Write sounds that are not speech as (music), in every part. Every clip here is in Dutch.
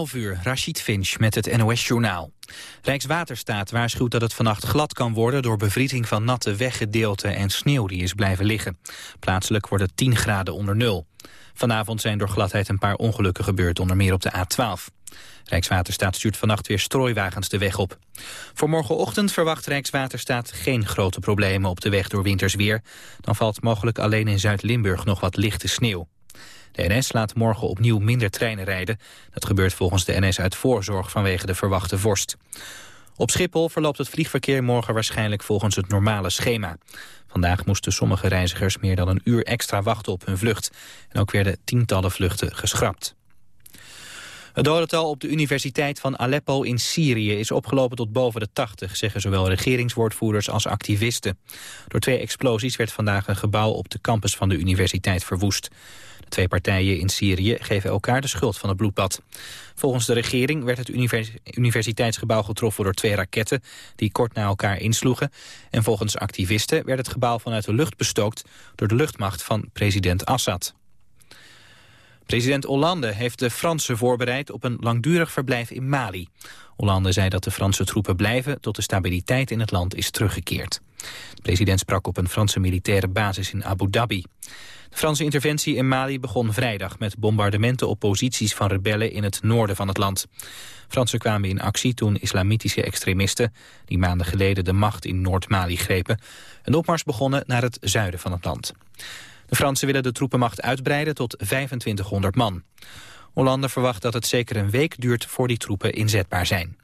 11 uur, Rashid Finch met het NOS-journaal. Rijkswaterstaat waarschuwt dat het vannacht glad kan worden... door bevriezing van natte weggedeelten en sneeuw die is blijven liggen. Plaatselijk wordt het 10 graden onder nul. Vanavond zijn door gladheid een paar ongelukken gebeurd, onder meer op de A12. Rijkswaterstaat stuurt vannacht weer strooiwagens de weg op. Voor morgenochtend verwacht Rijkswaterstaat geen grote problemen op de weg door wintersweer. Dan valt mogelijk alleen in Zuid-Limburg nog wat lichte sneeuw. De NS laat morgen opnieuw minder treinen rijden. Dat gebeurt volgens de NS uit voorzorg vanwege de verwachte vorst. Op Schiphol verloopt het vliegverkeer morgen waarschijnlijk volgens het normale schema. Vandaag moesten sommige reizigers meer dan een uur extra wachten op hun vlucht. En ook werden tientallen vluchten geschrapt. Het dodental op de Universiteit van Aleppo in Syrië is opgelopen tot boven de 80, zeggen zowel regeringswoordvoerders als activisten. Door twee explosies werd vandaag een gebouw op de campus van de universiteit verwoest. De twee partijen in Syrië geven elkaar de schuld van het bloedbad. Volgens de regering werd het universiteitsgebouw getroffen door twee raketten die kort na elkaar insloegen. En volgens activisten werd het gebouw vanuit de lucht bestookt door de luchtmacht van president Assad. President Hollande heeft de Fransen voorbereid op een langdurig verblijf in Mali. Hollande zei dat de Franse troepen blijven tot de stabiliteit in het land is teruggekeerd. De president sprak op een Franse militaire basis in Abu Dhabi. De Franse interventie in Mali begon vrijdag met bombardementen op posities van rebellen in het noorden van het land. Fransen kwamen in actie toen islamitische extremisten, die maanden geleden de macht in Noord-Mali grepen, een opmars begonnen naar het zuiden van het land. De Fransen willen de troepenmacht uitbreiden tot 2500 man. Hollande verwacht dat het zeker een week duurt voor die troepen inzetbaar zijn.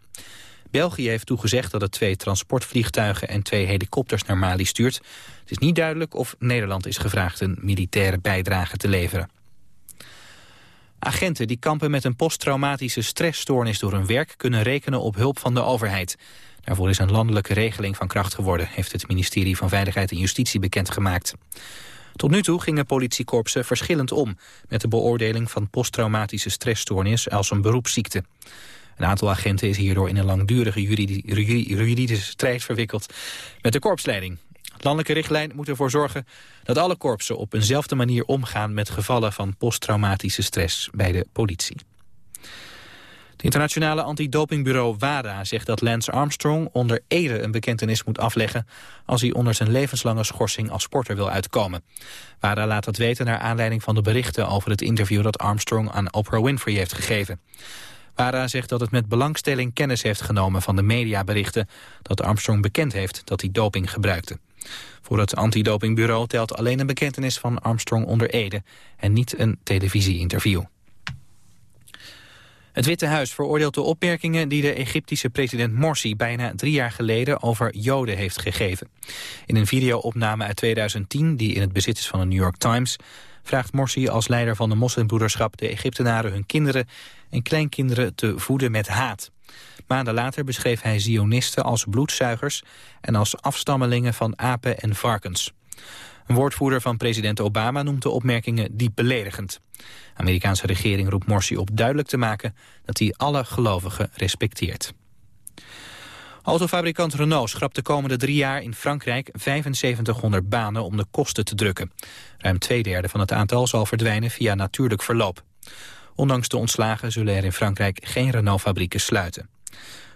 België heeft toegezegd dat het twee transportvliegtuigen en twee helikopters naar Mali stuurt. Het is niet duidelijk of Nederland is gevraagd een militaire bijdrage te leveren. Agenten die kampen met een posttraumatische stressstoornis door hun werk kunnen rekenen op hulp van de overheid. Daarvoor is een landelijke regeling van kracht geworden, heeft het ministerie van Veiligheid en Justitie bekendgemaakt. Tot nu toe gingen politiekorpsen verschillend om... met de beoordeling van posttraumatische stressstoornis als een beroepsziekte. Een aantal agenten is hierdoor in een langdurige juridische strijd verwikkeld met de korpsleiding. De landelijke richtlijn moet ervoor zorgen dat alle korpsen op eenzelfde manier omgaan met gevallen van posttraumatische stress bij de politie. Het internationale antidopingbureau WADA zegt dat Lance Armstrong onder Ede een bekentenis moet afleggen als hij onder zijn levenslange schorsing als sporter wil uitkomen. WADA laat dat weten naar aanleiding van de berichten over het interview dat Armstrong aan Oprah Winfrey heeft gegeven. WADA zegt dat het met belangstelling kennis heeft genomen van de mediaberichten dat Armstrong bekend heeft dat hij doping gebruikte. Voor het antidopingbureau telt alleen een bekentenis van Armstrong onder Ede en niet een televisieinterview. Het Witte Huis veroordeelt de opmerkingen die de Egyptische president Morsi bijna drie jaar geleden over Joden heeft gegeven. In een videoopname uit 2010, die in het bezit is van de New York Times, vraagt Morsi als leider van de moslimbroederschap de Egyptenaren hun kinderen en kleinkinderen te voeden met haat. Maanden later beschreef hij Zionisten als bloedzuigers en als afstammelingen van apen en varkens. Een woordvoerder van president Obama noemt de opmerkingen diep beledigend. De Amerikaanse regering roept Morsi op duidelijk te maken dat hij alle gelovigen respecteert. Autofabrikant Renault schrapt de komende drie jaar in Frankrijk 7500 banen om de kosten te drukken. Ruim twee derde van het aantal zal verdwijnen via natuurlijk verloop. Ondanks de ontslagen zullen er in Frankrijk geen Renault-fabrieken sluiten.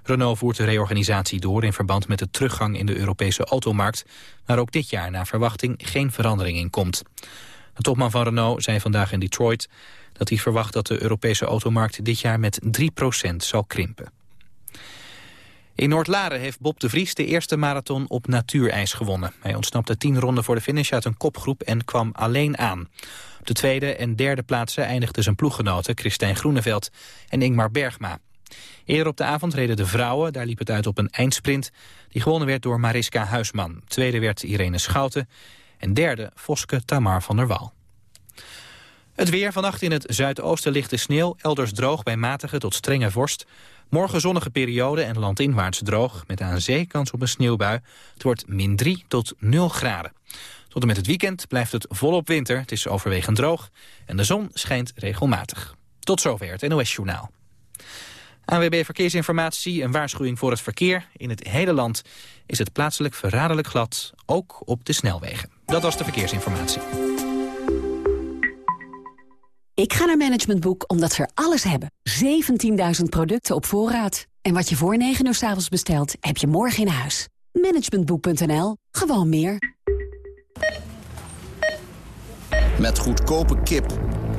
Renault voert de reorganisatie door in verband met de teruggang in de Europese automarkt, waar ook dit jaar naar verwachting geen verandering in komt. De topman van Renault zei vandaag in Detroit dat hij verwacht dat de Europese automarkt dit jaar met 3% zal krimpen. In Noord-Laren heeft Bob de Vries de eerste marathon op natuurijs gewonnen. Hij ontsnapte tien ronden voor de finish uit een kopgroep en kwam alleen aan. Op de tweede en derde plaatsen eindigden zijn ploeggenoten Christijn Groeneveld en Ingmar Bergma. Eerder op de avond reden de vrouwen, daar liep het uit op een eindsprint... die gewonnen werd door Mariska Huisman. Tweede werd Irene Schouten en derde Voske Tamar van der Wal. Het weer vannacht in het zuidoosten ligt de sneeuw, elders droog bij matige tot strenge vorst. Morgen zonnige periode en landinwaarts droog, met aan zee kans op een sneeuwbui. Het wordt min 3 tot 0 graden. Tot en met het weekend blijft het volop winter, het is overwegend droog en de zon schijnt regelmatig. Tot zover het NOS Journaal. ANWB Verkeersinformatie, een waarschuwing voor het verkeer. In het hele land is het plaatselijk verraderlijk glad, ook op de snelwegen. Dat was de verkeersinformatie. Ik ga naar Management Boek omdat ze er alles hebben. 17.000 producten op voorraad. En wat je voor 9 uur s avonds bestelt, heb je morgen in huis. Managementboek.nl. Gewoon meer. Met goedkope kip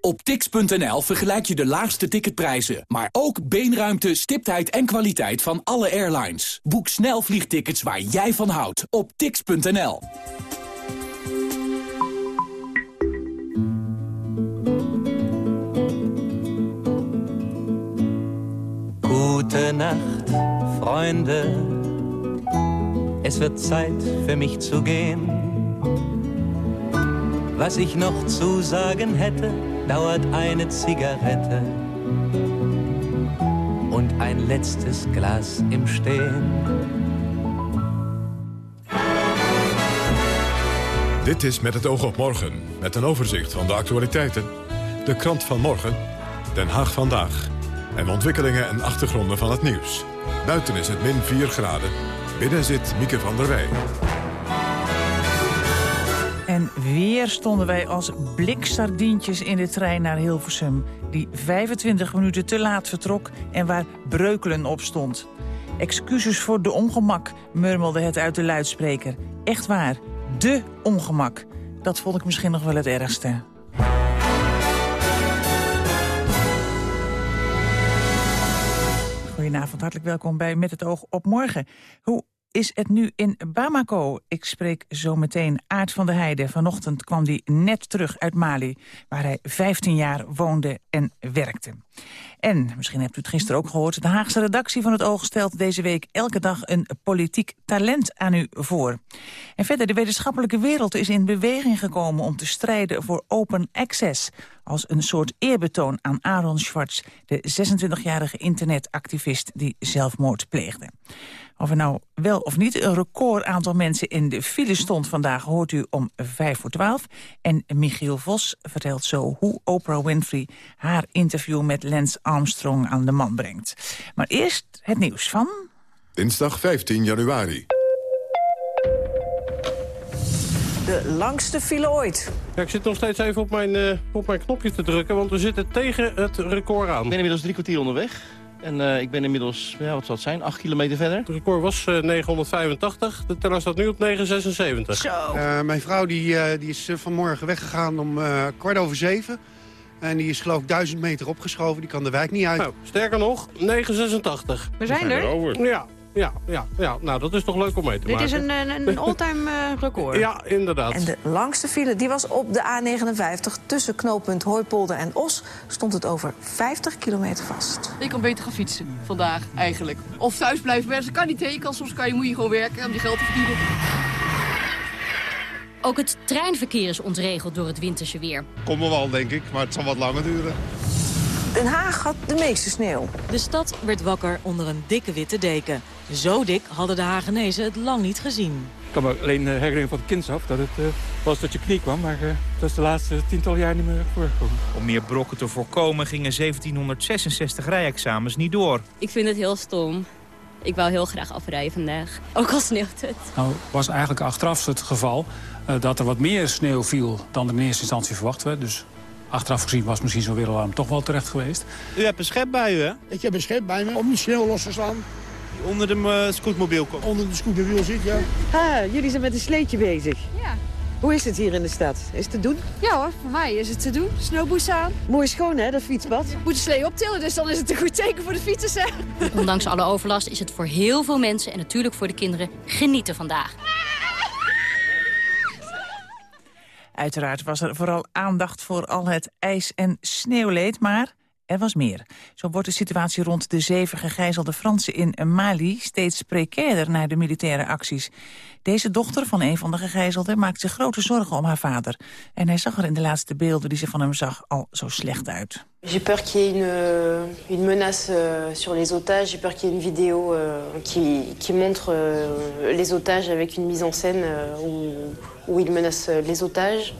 Op tix.nl vergelijk je de laagste ticketprijzen, maar ook beenruimte, stiptheid en kwaliteit van alle airlines. Boek snel vliegtickets waar jij van houdt op tix.nl. Nacht, Freunde. Es wird Zeit für mich zu gehen. Was ich noch zu sagen hätte, dauert eine Zigarette und ein letztes Glas im Stehen. Dit is Met het oog op morgen, met een overzicht van de actualiteiten. De krant van morgen, Den Haag vandaag. En ontwikkelingen en achtergronden van het nieuws. Buiten is het min 4 graden. Binnen zit Mieke van der Wij. Weer stonden wij als bliksardientjes in de trein naar Hilversum... die 25 minuten te laat vertrok en waar Breukelen op stond. Excuses voor de ongemak, murmelde het uit de luidspreker. Echt waar, de ongemak. Dat vond ik misschien nog wel het ergste. Goedenavond, hartelijk welkom bij Met het oog op morgen. Hoe is het nu in Bamako? Ik spreek zo meteen Aart van der Heijden. Vanochtend kwam hij net terug uit Mali, waar hij 15 jaar woonde en werkte. En, misschien hebt u het gisteren ook gehoord... de Haagse redactie van het Oog stelt deze week elke dag een politiek talent aan u voor. En verder, de wetenschappelijke wereld is in beweging gekomen... om te strijden voor open access als een soort eerbetoon aan Aaron Schwartz... de 26-jarige internetactivist die zelfmoord pleegde. Of er nou wel of niet een record aantal mensen in de file stond vandaag... hoort u om 5 voor 12. En Michiel Vos vertelt zo hoe Oprah Winfrey... haar interview met Lance Armstrong aan de man brengt. Maar eerst het nieuws van... Dinsdag 15 januari. De langste file ooit. Ja, ik zit nog steeds even op mijn, uh, op mijn knopje te drukken, want we zitten tegen het record aan. Ik ben inmiddels drie kwartier onderweg. En uh, ik ben inmiddels, ja, wat zal het zijn, 8 kilometer verder. Het record was uh, 985, de teller staat nu op 976. Zo. Mijn vrouw die, die is vanmorgen weggegaan om kwart over zeven. En die is geloof ik 1000 meter opgeschoven, die kan de wijk niet uit. Sterker nog, 986. We zijn er. Ja, ja, ja, ja, nou dat is toch leuk om mee te Dit maken. Dit is een, een, een (laughs) all-time uh, record. Ja, inderdaad. En de langste file die was op de A59 tussen knooppunt Hooipolder en Os... stond het over 50 kilometer vast. Ik kan beter gaan fietsen vandaag eigenlijk. Of thuis blijven werken, kan niet. Kan, soms kan je, moet je gewoon werken om je geld te verdienen. Ook het treinverkeer is ontregeld door het winterse weer. We wel, denk ik, maar het zal wat langer duren. Den Haag had de meeste sneeuw. De stad werd wakker onder een dikke witte deken. Zo dik hadden de Hagenezen het lang niet gezien. Ik kan me alleen uh, herinneren van het kinds af dat het uh, was tot je knie kwam. Maar uh, dat is de laatste tiental jaar niet meer voorgekomen. Om meer brokken te voorkomen gingen 1766 rijexamens niet door. Ik vind het heel stom. Ik wou heel graag afrijden vandaag. Ook al sneeuwt het. Nou was eigenlijk achteraf het geval dat er wat meer sneeuw viel dan er in eerste instantie verwacht werd. Dus Achteraf gezien was misschien zo'n wereldwarm toch wel terecht geweest. U hebt een schep bij u, hè? Ik heb een schep bij me om die sneeuw los te slaan. Die onder de uh, scootmobiel komt? Onder de scootmobiel zit, ja. Ah, jullie zijn met een sleetje bezig. Ja. Hoe is het hier in de stad? Is het te doen? Ja hoor, voor mij is het te doen. Snowboots aan. Mooi schoon hè, dat fietspad? Moet de slee optillen, dus dan is het een goed teken voor de fietsers hè. Ondanks alle overlast is het voor heel veel mensen en natuurlijk voor de kinderen genieten vandaag. Uiteraard was er vooral aandacht voor al het ijs- en sneeuwleed, maar Er was meer. Zo wordt de situatie rond de zeven gegijzelde Fransen in Mali steeds precairder na de militaire acties. Deze dochter van een van de gegijzelden maakt zich grote zorgen om haar vader. En hij zag er in de laatste beelden die ze van hem zag al zo slecht uit. J'ai peur qu'il y ait une, une menace euh, sur les otages. J'ai peur qu'il y ait une vidéo euh, qui, qui montre euh, les otages avec une mise en scène où, où il menace les otages.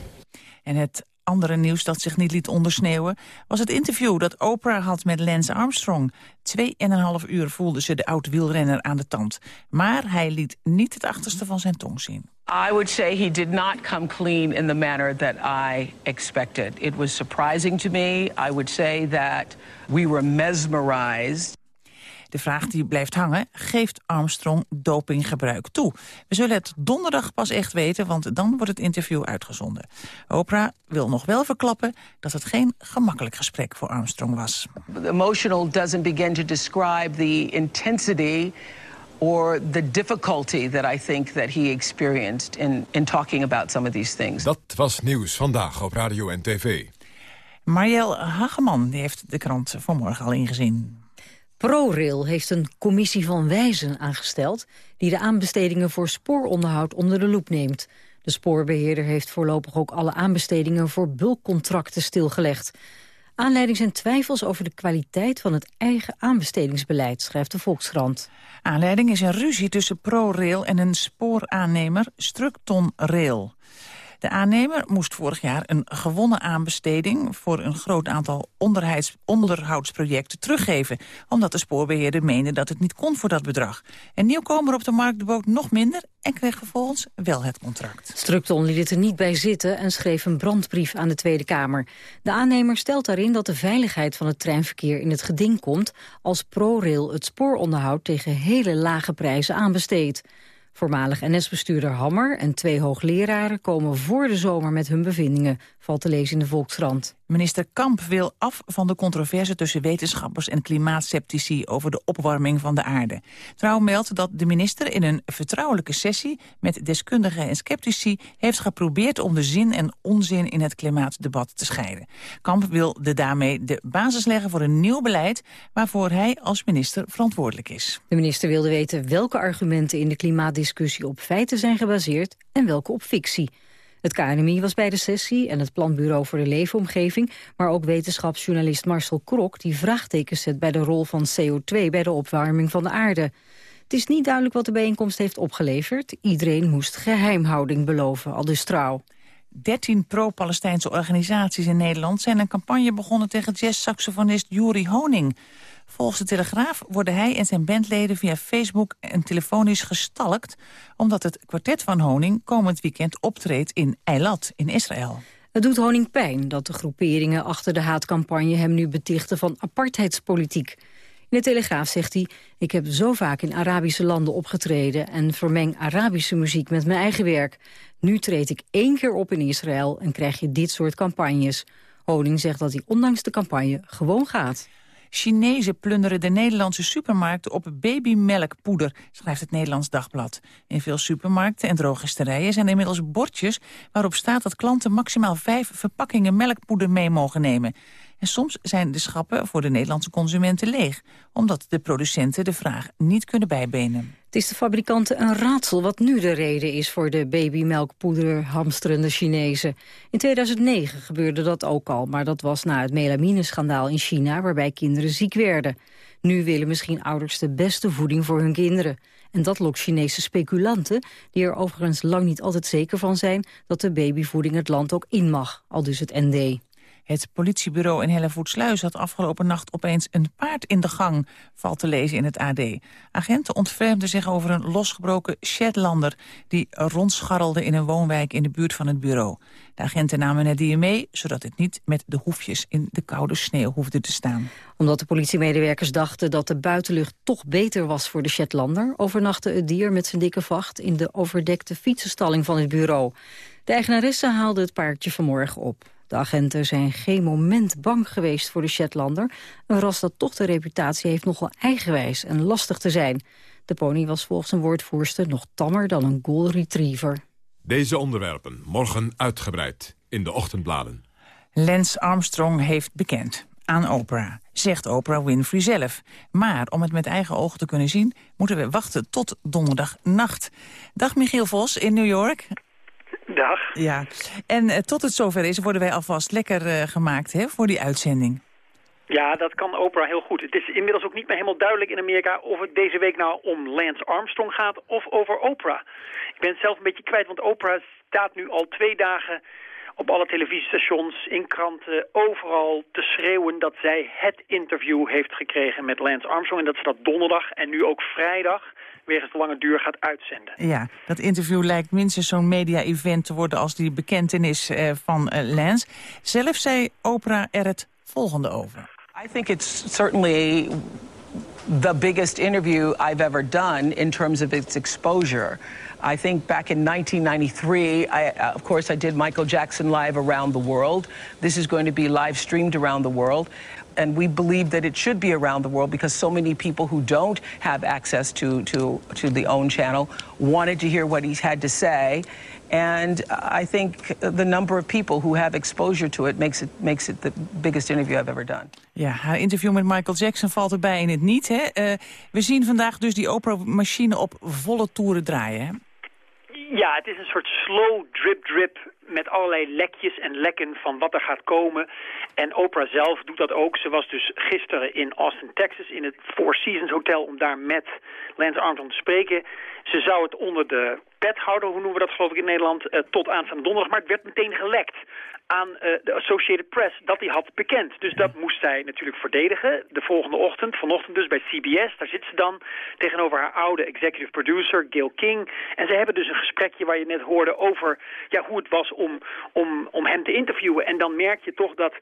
En het andere nieuws dat zich niet liet ondersneeuwen... was het interview dat Oprah had met Lance Armstrong. Twee en een half uur voelde ze de oud-wielrenner aan de tand. Maar hij liet niet het achterste van zijn tong zien. I would say he did not come clean in the manner that I expected. It was surprising to me. I would say that we were mesmerized. De vraag die blijft hangen, geeft Armstrong dopinggebruik toe? We zullen het donderdag pas echt weten, want dan wordt het interview uitgezonden. Oprah wil nog wel verklappen dat het geen gemakkelijk gesprek voor Armstrong was. Emotional doesn't begin to describe the intensity or the difficulty that I think that he experienced in, in talking about some of these things. Dat was Nieuws Vandaag op Radio en TV. Marielle Hageman die heeft de krant vanmorgen al ingezien. ProRail heeft een commissie van wijzen aangesteld... die de aanbestedingen voor spooronderhoud onder de loep neemt. De spoorbeheerder heeft voorlopig ook alle aanbestedingen... voor bulkcontracten stilgelegd. Aanleiding zijn twijfels over de kwaliteit van het eigen aanbestedingsbeleid... schrijft de Volkskrant. Aanleiding is een ruzie tussen ProRail en een spooraannemer Structon Rail. De aannemer moest vorig jaar een gewonnen aanbesteding... voor een groot aantal onderhoudsprojecten teruggeven... omdat de spoorbeheerder meende dat het niet kon voor dat bedrag. Een nieuwkomer op de markt bood nog minder... en kreeg vervolgens wel het contract. Structon liet er niet bij zitten en schreef een brandbrief aan de Tweede Kamer. De aannemer stelt daarin dat de veiligheid van het treinverkeer in het geding komt... als ProRail het spooronderhoud tegen hele lage prijzen aanbesteedt. Voormalig NS-bestuurder Hammer en twee hoogleraren komen voor de zomer met hun bevindingen, valt te lezen in de Volkskrant. Minister Kamp wil af van de controverse tussen wetenschappers en klimaatsceptici over de opwarming van de aarde. Trouw meldt dat de minister in een vertrouwelijke sessie met deskundigen en sceptici heeft geprobeerd om de zin en onzin in het klimaatdebat te scheiden. Kamp wil de daarmee de basis leggen voor een nieuw beleid waarvoor hij als minister verantwoordelijk is. De minister wilde weten welke argumenten in de klimaatdiscussie op feiten zijn gebaseerd en welke op fictie. Het KNMI was bij de sessie en het Planbureau voor de Leefomgeving... maar ook wetenschapsjournalist Marcel Krok... die vraagtekens zet bij de rol van CO2 bij de opwarming van de aarde. Het is niet duidelijk wat de bijeenkomst heeft opgeleverd. Iedereen moest geheimhouding beloven, al dus trouw. 13 pro-Palestijnse organisaties in Nederland zijn een campagne begonnen tegen jazzsaxofonist Juri Honing. Volgens de Telegraaf worden hij en zijn bandleden via Facebook en telefonisch gestalkt... omdat het kwartet van Honing komend weekend optreedt in Eilat in Israël. Het doet Honing pijn dat de groeperingen achter de haatcampagne hem nu betichten van apartheidspolitiek. In de Telegraaf zegt hij, ik heb zo vaak in Arabische landen opgetreden en vermeng Arabische muziek met mijn eigen werk. Nu treed ik één keer op in Israël en krijg je dit soort campagnes. Honing zegt dat hij ondanks de campagne gewoon gaat. Chinezen plunderen de Nederlandse supermarkten op babymelkpoeder, schrijft het Nederlands Dagblad. In veel supermarkten en drogisterijen zijn inmiddels bordjes waarop staat dat klanten maximaal vijf verpakkingen melkpoeder mee mogen nemen. En soms zijn de schappen voor de Nederlandse consumenten leeg... omdat de producenten de vraag niet kunnen bijbenen. Het is de fabrikanten een raadsel wat nu de reden is... voor de babymelkpoeder hamsterende Chinezen. In 2009 gebeurde dat ook al, maar dat was na het melamineschandaal in China... waarbij kinderen ziek werden. Nu willen misschien ouders de beste voeding voor hun kinderen. En dat lokt Chinese speculanten, die er overigens lang niet altijd zeker van zijn... dat de babyvoeding het land ook in mag, al dus het ND. Het politiebureau in Hellevoetsluis had afgelopen nacht opeens een paard in de gang, valt te lezen in het AD. Agenten ontfermden zich over een losgebroken Shetlander die rondscharrelde in een woonwijk in de buurt van het bureau. De agenten namen het dier mee, zodat het niet met de hoefjes in de koude sneeuw hoefde te staan. Omdat de politiemedewerkers dachten dat de buitenlucht toch beter was voor de Shetlander, overnachtte het dier met zijn dikke vacht in de overdekte fietsenstalling van het bureau. De eigenaresse haalde het paardje vanmorgen op. De agenten zijn geen moment bang geweest voor de Shetlander. Een ras dat toch de reputatie heeft nogal eigenwijs en lastig te zijn. De pony was volgens een woordvoerster nog tammer dan een Golden Retriever. Deze onderwerpen morgen uitgebreid in de ochtendbladen. Lance Armstrong heeft bekend. aan Oprah, zegt Oprah Winfrey zelf. Maar om het met eigen ogen te kunnen zien, moeten we wachten tot donderdagnacht. Dag Michiel Vos in New York. Ja, en eh, tot het zover is, worden wij alvast lekker eh, gemaakt hè, voor die uitzending. Ja, dat kan Oprah heel goed. Het is inmiddels ook niet meer helemaal duidelijk in Amerika of het deze week nou om Lance Armstrong gaat of over Oprah. Ik ben het zelf een beetje kwijt, want Oprah staat nu al twee dagen op alle televisiestations, in kranten, overal te schreeuwen dat zij het interview heeft gekregen met Lance Armstrong. En dat ze dat donderdag en nu ook vrijdag wegens de lange duur gaat uitzenden. Ja, dat interview lijkt minstens zo'n media-event te worden als die bekentenis uh, van uh, Lance. Zelf zei Oprah er het volgende over. I think it's certainly the biggest interview I've ever done in terms of its exposure. I think back in 1993, I, uh, of course, I did Michael Jackson live around the world. This is going to be live streamed around the world. And we believe that it should be around the world because so many people who don't have access to, to, to the OWN channel wanted to hear what he had to say. And I think the number of people who have exposure to it makes it, makes it the biggest interview I've ever done. Ja, haar interview met Michael Jackson valt erbij in het niet. Hè? Uh, we zien vandaag dus die Oprah-machine op volle toeren draaien. Hè? Ja, het is een soort slow drip-drip met allerlei lekjes en lekken van wat er gaat komen. En Oprah zelf doet dat ook. Ze was dus gisteren in Austin, Texas, in het Four Seasons Hotel... om daar met Lance Armstrong te spreken. Ze zou het onder de pet houden, hoe noemen we dat geloof ik in Nederland... Uh, tot aanstaande donderdag, maar het werd meteen gelekt aan uh, de Associated Press dat hij had bekend. Dus dat moest zij natuurlijk verdedigen. De volgende ochtend, vanochtend dus bij CBS, daar zit ze dan tegenover haar oude executive producer Gail King. En ze hebben dus een gesprekje waar je net hoorde over ja, hoe het was om, om, om hem te interviewen. En dan merk je toch dat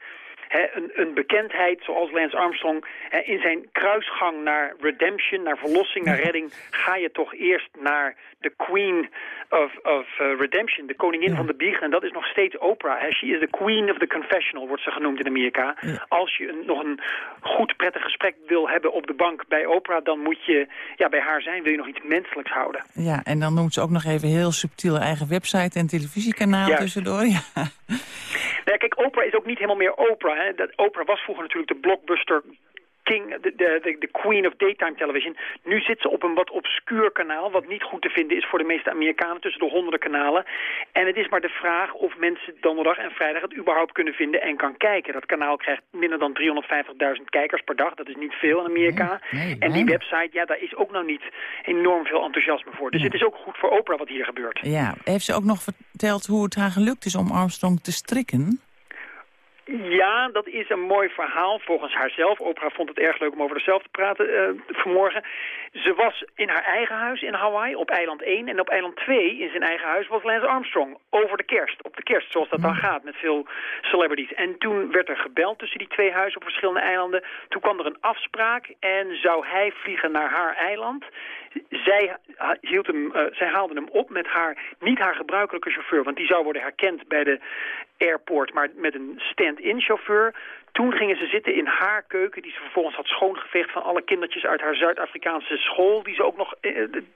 een, een, bekendheid zoals Lance Armstrong... in zijn kruisgang naar redemption, naar verlossing, naar redding... ga je toch eerst naar de queen of, of uh, redemption, de koningin van de biecht. En dat is nog steeds Oprah. She is the queen of the confessional, wordt ze genoemd in Amerika. Als je een, nog een goed, prettig gesprek wil hebben op de bank bij Oprah... dan moet je ja, bij haar zijn, wil je nog iets menselijks houden. Ja, en dan noemt ze ook nog even heel subtiel eigen website en televisiekanaal Juist. tussendoor. (laughs) Ja. Nou, kijk, Oprah is ook niet helemaal meer Oprah. Hè. Dat, Oprah was vroeger natuurlijk de blockbuster king, de, de, de queen of daytime television. Nu zit ze op een wat obscuur kanaal, wat niet goed te vinden is voor de meeste Amerikanen, tussen de honderden kanalen. En het is maar de vraag of mensen donderdag en vrijdag het überhaupt kunnen vinden en kan kijken. Dat kanaal krijgt minder dan 350.000 kijkers per dag, dat is niet veel in Amerika. en die website, ja, daar is ook nog niet enorm veel enthousiasme voor. Dus het is ook goed voor Oprah wat hier gebeurt. Ja, heeft ze ook nog verteld hoe het haar gelukt is om Armstrong te strikken? Ja, dat is een mooi verhaal volgens haarzelf. Oprah vond het erg leuk om over zichzelf te praten uh, vanmorgen. Ze was in haar eigen huis in Hawaii op eiland 1. En op eiland 2 in zijn eigen huis was Lance Armstrong. Over de kerst, op de kerst, zoals dat dan gaat met veel celebrities. En toen werd er gebeld tussen die twee huizen op verschillende eilanden. Toen kwam er een afspraak en zou hij vliegen naar haar eiland. Zij, hield hem, uh, zij haalde hem op met haar, niet haar gebruikelijke chauffeur... want die zou worden herkend bij de airport, maar met een stand-in chauffeur. Toen gingen ze zitten in haar keuken, die ze vervolgens had schoongeveegd van alle kindertjes uit haar Zuid-Afrikaanse school, die ze ook nog eh,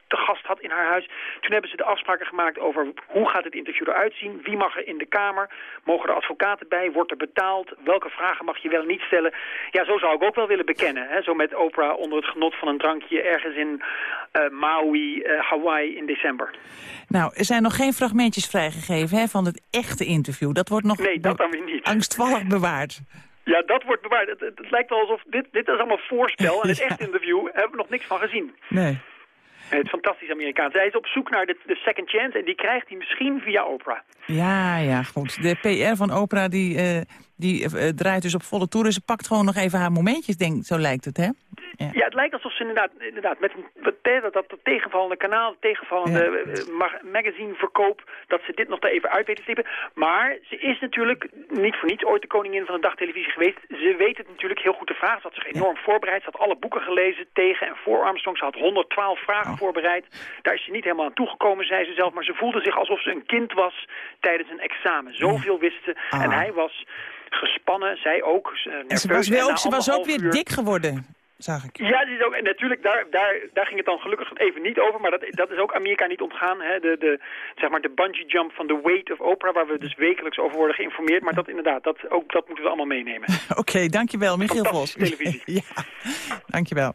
te gast had in haar huis. Toen hebben ze de afspraken gemaakt over hoe gaat het interview eruit zien, wie mag er in de kamer, mogen er advocaten bij, wordt er betaald, welke vragen mag je wel en niet stellen. Ja, zo zou ik ook wel willen bekennen, hè? zo met Oprah onder het genot van een drankje ergens in uh, Maui, uh, Hawaii in december. Nou, er zijn nog geen fragmentjes vrijgegeven hè, van het echte interview. Dat wordt nog nee, dat dan weer niet. angstvallig bewaard. Ja, dat wordt bewaard. Het, het, het, lijkt wel alsof dit, dit is allemaal voorspel. En (laughs) het echte interview hebben we nog niks van gezien. Nee. Het fantastisch Amerikaans. Hij is op zoek naar de, de second chance en die krijgt hij misschien via Oprah. Ja, ja, goed. De PR van Oprah die, uh, die uh, draait dus op volle toeren. Ze pakt gewoon nog even haar momentjes, denk, zo lijkt het, hè? Ja. ja, het lijkt alsof ze inderdaad, inderdaad met een, dat, dat, tegenvallende kanaal, tegenvallende ja. magazineverkoop, dat ze dit nog daar even uit weten te stippen. Maar ze is natuurlijk niet voor niets ooit de koningin van de dagtelevisie geweest. Ze weet het natuurlijk heel goed te vragen. Ze had zich enorm ja. voorbereid. Ze had alle boeken gelezen tegen en voor Armstrong. Ze had 112 vragen oh. voorbereid. Daar is ze niet helemaal aan toegekomen, zei ze zelf. Maar ze voelde zich alsof ze een kind was tijdens een examen. Zoveel wist ze. Ah. En hij was gespannen, zij ook. Nerveus. En ze was, ook, ze was ook weer uur... dik geworden. Zag ik. Ja, is ook, en natuurlijk, daar, daar, daar ging het dan gelukkig even niet over. Maar dat, dat is ook Amerika niet ontgaan. Hè? De, de, zeg maar de bungee jump van The Weight of Oprah... waar we dus wekelijks over worden geïnformeerd. Maar dat inderdaad, dat, ook dat moeten we allemaal meenemen. (laughs) Oké, dankjewel, Michiel Vos. televisie. (laughs) ja, dankjewel.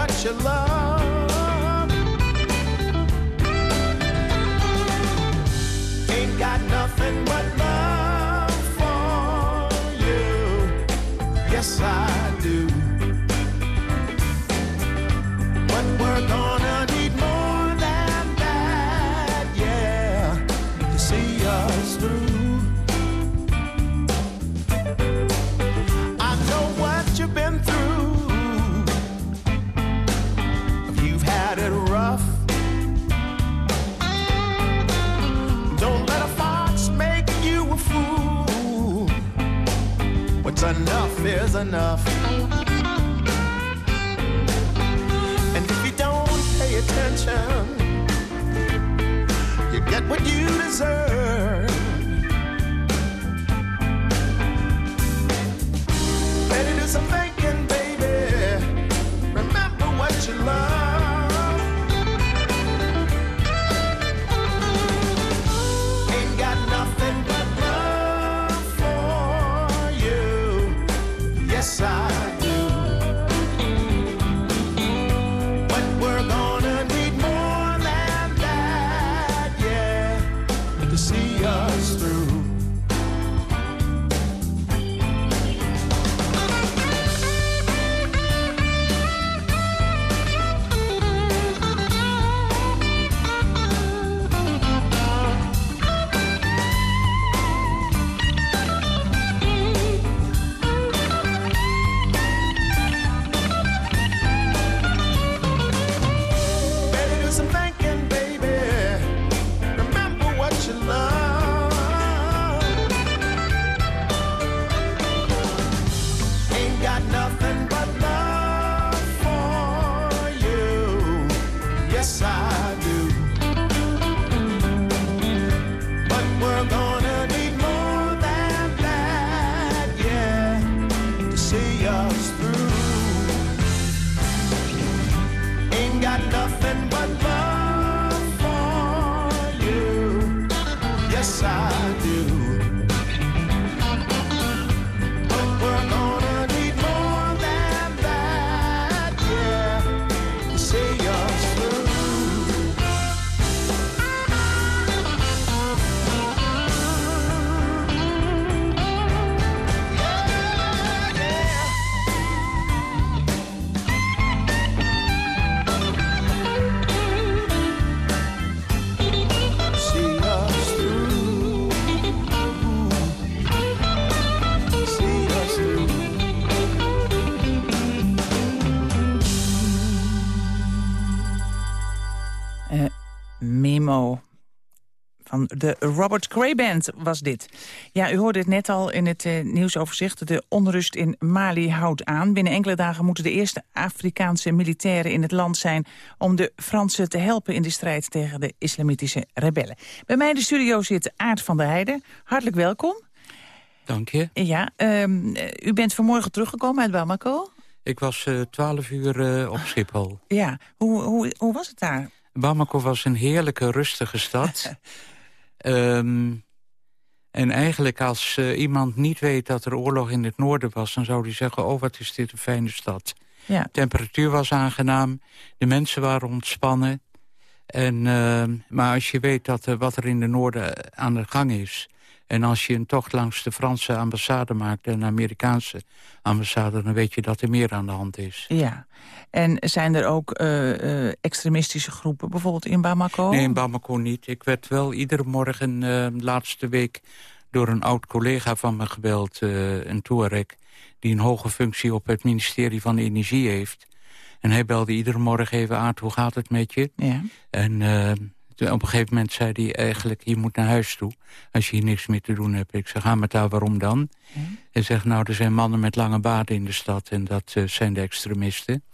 What you love. Ain't got nothing but love for you. Yes, I de Robert Cray Band was dit. Ja, u hoorde het net al in het eh, nieuwsoverzicht. De onrust in Mali houdt aan. Binnen enkele dagen moeten de eerste Afrikaanse militairen in het land zijn... om de Fransen te helpen in de strijd tegen de islamitische rebellen. Bij mij in de studio zit Aart van der Heijden. Hartelijk welkom. Dank je. Ja, ehm, eh, u bent vanmorgen teruggekomen uit Bamako. Ik was eh, twaalf uur eh, op Schiphol. Ja, hoe, hoe, hoe was het daar? Bamako was een heerlijke, rustige stad. (laughs) Ehm, en eigenlijk als eh, iemand niet weet dat er oorlog in het noorden was... dan zou hij zeggen, oh wat is dit een fijne stad. Ja. De temperatuur was aangenaam, de mensen waren ontspannen. En, ehm, maar als je weet dat, eh, wat er in de noorden aan de gang is... En als je een tocht langs de Franse ambassade maakt... en de Amerikaanse ambassade... dan weet je dat er meer aan de hand is. Ja. En zijn er ook uh, uh, extremistische groepen, bijvoorbeeld in Bamako? Nee, in Bamako niet. Ik werd wel iedere morgen, uh, laatste week... door een oud-collega van me gebeld, een Touareg... die een hoge functie op het ministerie van Energie heeft. En hij belde iedere morgen even aan, hoe gaat het met je? Ja. En op een gegeven moment zei hij eigenlijk, je moet naar huis toe. Als je hier niks meer te doen hebt. Ik zeg, ga met daar, waarom dan? Hij zegt, nou, er zijn mannen met lange baarden in de stad. En dat uh, zijn de extremisten.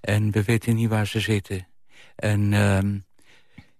En we weten niet waar ze zitten. En uh,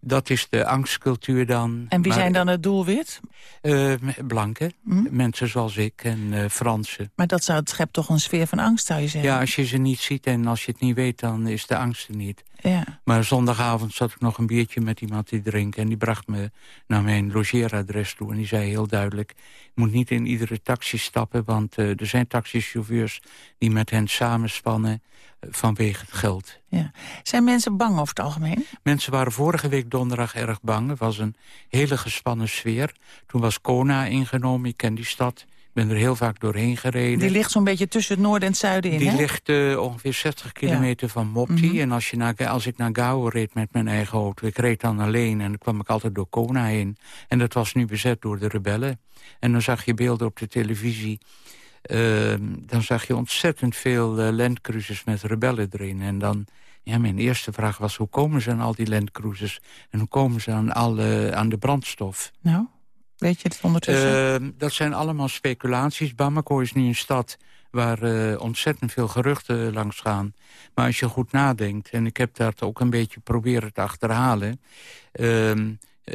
dat is de angstcultuur dan. En wie maar, zijn dan het doelwit? Uh, blanken, hm? mensen zoals ik en uh, Fransen. Maar dat zou, het schept toch een sfeer van angst, zou je zeggen? Ja, als je ze niet ziet en als je het niet weet, dan is de angst er niet. Ja. Maar zondagavond zat ik nog een biertje met iemand die drinken... en die bracht me naar mijn logeeradres toe. En die zei heel duidelijk, moet niet in iedere taxi stappen... want uh, er zijn taxichauffeurs die met hen samenspannen vanwege het geld. Ja. Zijn mensen bang over het algemeen? Mensen waren vorige week donderdag erg bang. Het was een hele gespannen sfeer. Toen was Kona ingenomen, ik ken die stad. Ik ben er heel vaak doorheen gereden. Die ligt zo'n beetje tussen het noorden en het zuiden in, Die hè? ligt uh, ongeveer 60 kilometer ja. van Mopti. Mm -hmm. En als, je naar, als ik naar Gao reed met mijn eigen auto... ik reed dan alleen en dan kwam ik altijd door Kona heen. En dat was nu bezet door de rebellen. En dan zag je beelden op de televisie... Uh, dan zag je ontzettend veel uh, landcruisers met rebellen erin. En dan, ja, mijn eerste vraag was, hoe komen ze aan al die landcruisers? En hoe komen ze aan, alle, aan de brandstof? Nou, weet je het ondertussen? Uh, dat zijn allemaal speculaties. Bamako is nu een stad waar uh, ontzettend veel geruchten langs gaan. Maar als je goed nadenkt, en ik heb dat ook een beetje proberen te achterhalen...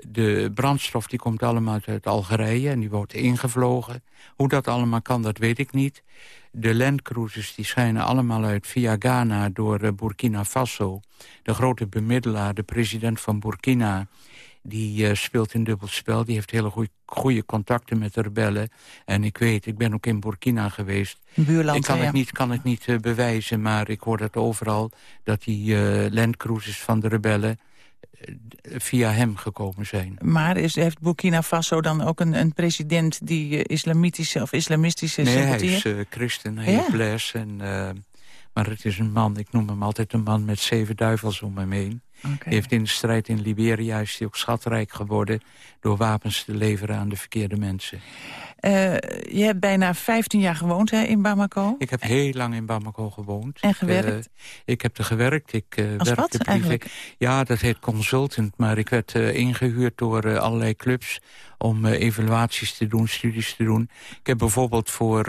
de brandstof die komt allemaal uit Algerije en die wordt ingevlogen. Hoe dat allemaal kan, dat weet ik niet. De landcruisers die schijnen allemaal uit via Ghana door uh, Burkina Faso. De grote bemiddelaar, de president van Burkina... die uh, speelt een dubbel spel. Die heeft hele goede contacten met de rebellen. En ik weet, ik ben ook in Burkina geweest. Buurland, ik kan ja. het niet, kan het niet uh, bewijzen, maar ik hoor dat overal... dat die landcruisers van de rebellen via hem gekomen zijn. Maar is, heeft Burkina Faso dan ook een, een president die uh, islamitische of islamistische nee, sympathie hij is uh, christen, hij ja. Blaise. En, uh, maar het is een man, ik noem hem altijd een man met zeven duivels om hem heen. Okay. Heeft in de strijd in Liberia is hij ook schatrijk geworden... door wapens te leveren aan de verkeerde mensen. Uh, je hebt bijna 15 jaar gewoond hè, in Bamako. Ik heb heel lang in Bamako gewoond. En gewerkt? Ik, uh, ik heb er gewerkt. Ik, uh, Als werkte wat privé. eigenlijk? Ja, dat heet consultant. Maar ik werd ingehuurd door allerlei clubs... om evaluaties te doen, studies te doen. Ik heb bijvoorbeeld voor...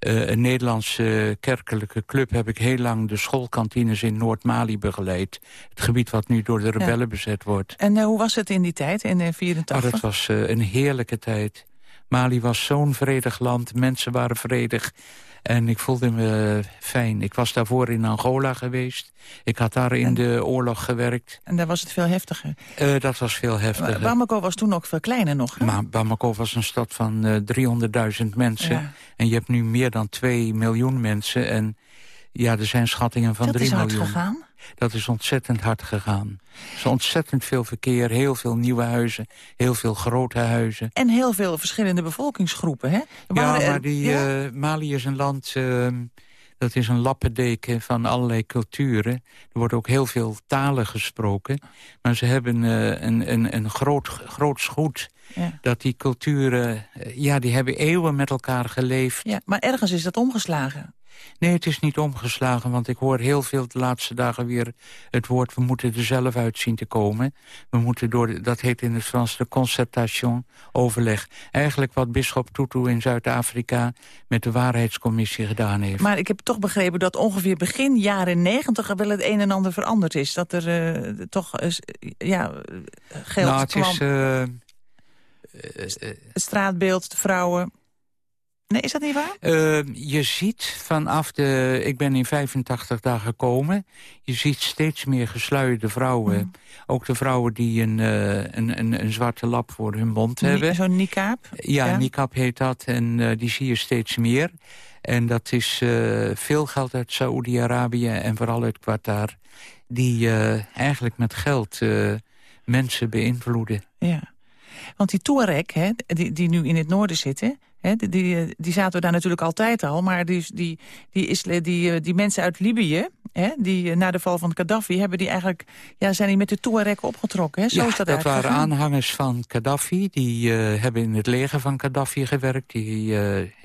Uh, een Nederlandse kerkelijke club heb ik heel lang de schoolkantines in Noord-Mali begeleid. Het gebied wat nu door de rebellen ja. bezet wordt. En uh, hoe was het in die tijd, in 1984? Oh, dat was uh, een heerlijke tijd. Mali was zo'n vredig land, mensen waren vredig. En ik voelde me fijn. Ik was daarvoor in Angola geweest. Ik had daar in de oorlog gewerkt. En daar was het veel heftiger? Uh, dat was veel heftiger. Bamako was toen ook veel kleiner nog, hè? Maar Bamako was een stad van uh, 300.000 mensen. Ja. En je hebt nu meer dan 2 miljoen mensen. En ja, er zijn schattingen van dat 3 miljoen. miljoen. Dat is hard gegaan? Dat is ontzettend hard gegaan. Er is ontzettend veel verkeer, heel veel nieuwe huizen, heel veel grote huizen. En heel veel verschillende bevolkingsgroepen, hè? Ja, maar die, ja? Uh, Mali is een land... Uh, dat is een lappendeken van allerlei culturen. Er wordt ook heel veel talen gesproken. Maar ze hebben uh, een, een, een groot, groot goed... Ja. dat die culturen, ja, die hebben eeuwen met elkaar geleefd. Ja, maar ergens is dat omgeslagen. Nee, het is niet omgeslagen, want ik hoor heel veel de laatste dagen weer het woord... we moeten er zelf uit zien te komen. We moeten door, de, dat heet in het Frans de concertation, overleg. Eigenlijk wat bischop Tutu in Zuid-Afrika met de waarheidscommissie gedaan heeft. Maar ik heb toch begrepen dat ongeveer begin jaren negentig... wel het een en ander veranderd is. Dat er uh, toch uh, ja, geld nou, het kwam. Is, uh, het straatbeeld, de vrouwen... Nee, is dat niet waar? Uh, je ziet vanaf de... Ik ben in 85 dagen gekomen. Je ziet steeds meer gesluierde vrouwen. Mm. Ook de vrouwen die een, uh, een, een, een, zwarte lap voor hun mond Ni hebben. Zo'n niqab? Ja, ja. niqab heet dat. En uh, die zie je steeds meer. En dat is veel geld uit Saoedi-Arabië en vooral uit Qatar. Die eigenlijk met geld mensen beïnvloeden. Ja. Want die Touareg, hè, die, die nu in het noorden zitten... Die, die, die zaten we daar natuurlijk altijd al. Maar die, die, die, die, eh, die mensen uit Libië, die eh, na de val van Gaddafi... Hebben die eigenlijk, ja, zijn die met de Touareg opgetrokken. Zo ja, is dat, dat waren gegaan. aanhangers van Gaddafi. Die eh, hebben in het leger van Gaddafi gewerkt. Die,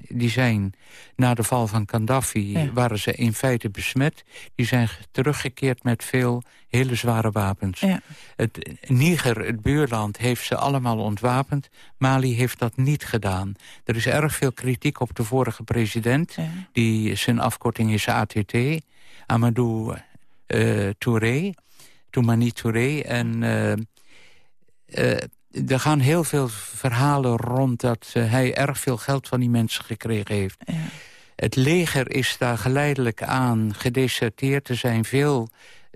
die zijn na de val van Gaddafi Ja. waren ze in feite besmet. Die zijn ge- teruggekeerd met veel hele zware wapens. Ja. Het Niger, het buurland, heeft ze allemaal ontwapend. Mali heeft dat niet gedaan. Er is erg veel kritiek op de vorige president. Die, zijn afkorting is ATT. Amadou eh, Touré. Toumani Touré. En eh, eh, er gaan heel veel verhalen rond dat hij erg veel geld van die mensen gekregen heeft. Het leger is daar geleidelijk aan gedeserteerd. Er zijn veel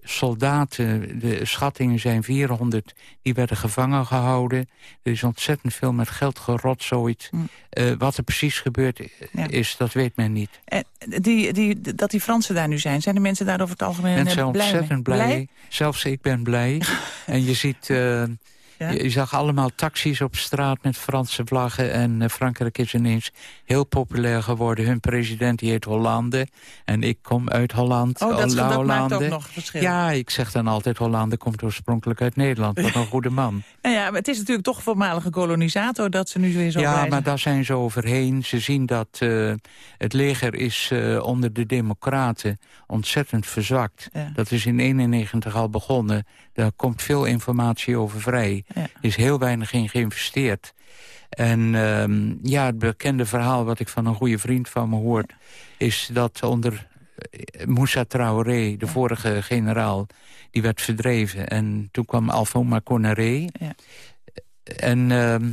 soldaten, de schattingen zijn 400, die werden gevangen gehouden. Er is ontzettend veel met geld gerot, zoiets. Eh, wat er precies gebeurd is, dat weet men niet. En die, die, dat die Fransen daar nu zijn, zijn de mensen daar over het algemeen Mensen zijn eh, blij mee? ontzettend blij. Zelfs ik ben blij. (laughs) en je ziet... eh, Ja? je, je zag allemaal taxis op straat met Franse vlaggen. En eh, Frankrijk is ineens heel populair geworden. Hun president die heet Hollande. En ik kom uit Holland. Oh, dat- dat maakt ook nog verschil. Ja, ik zeg dan altijd Hollande komt oorspronkelijk uit Nederland. Wat een goede man. (laughs) Nou ja, maar het is natuurlijk toch voormalige kolonisator dat ze nu weer zo Ja, maar daar zijn ze overheen. Ze zien dat eh, het leger is eh, onder de democraten ontzettend verzwakt. Ja. Dat is in 91 al begonnen. Daar komt veel informatie over vrij. Ja. Er is heel weinig in geïnvesteerd. En ehm, ja, het bekende verhaal wat ik van een goede vriend van me hoort... is dat onder eh, Moussa Traoré, de vorige generaal... die werd verdreven. En toen kwam Alpha Conaré. En ehm,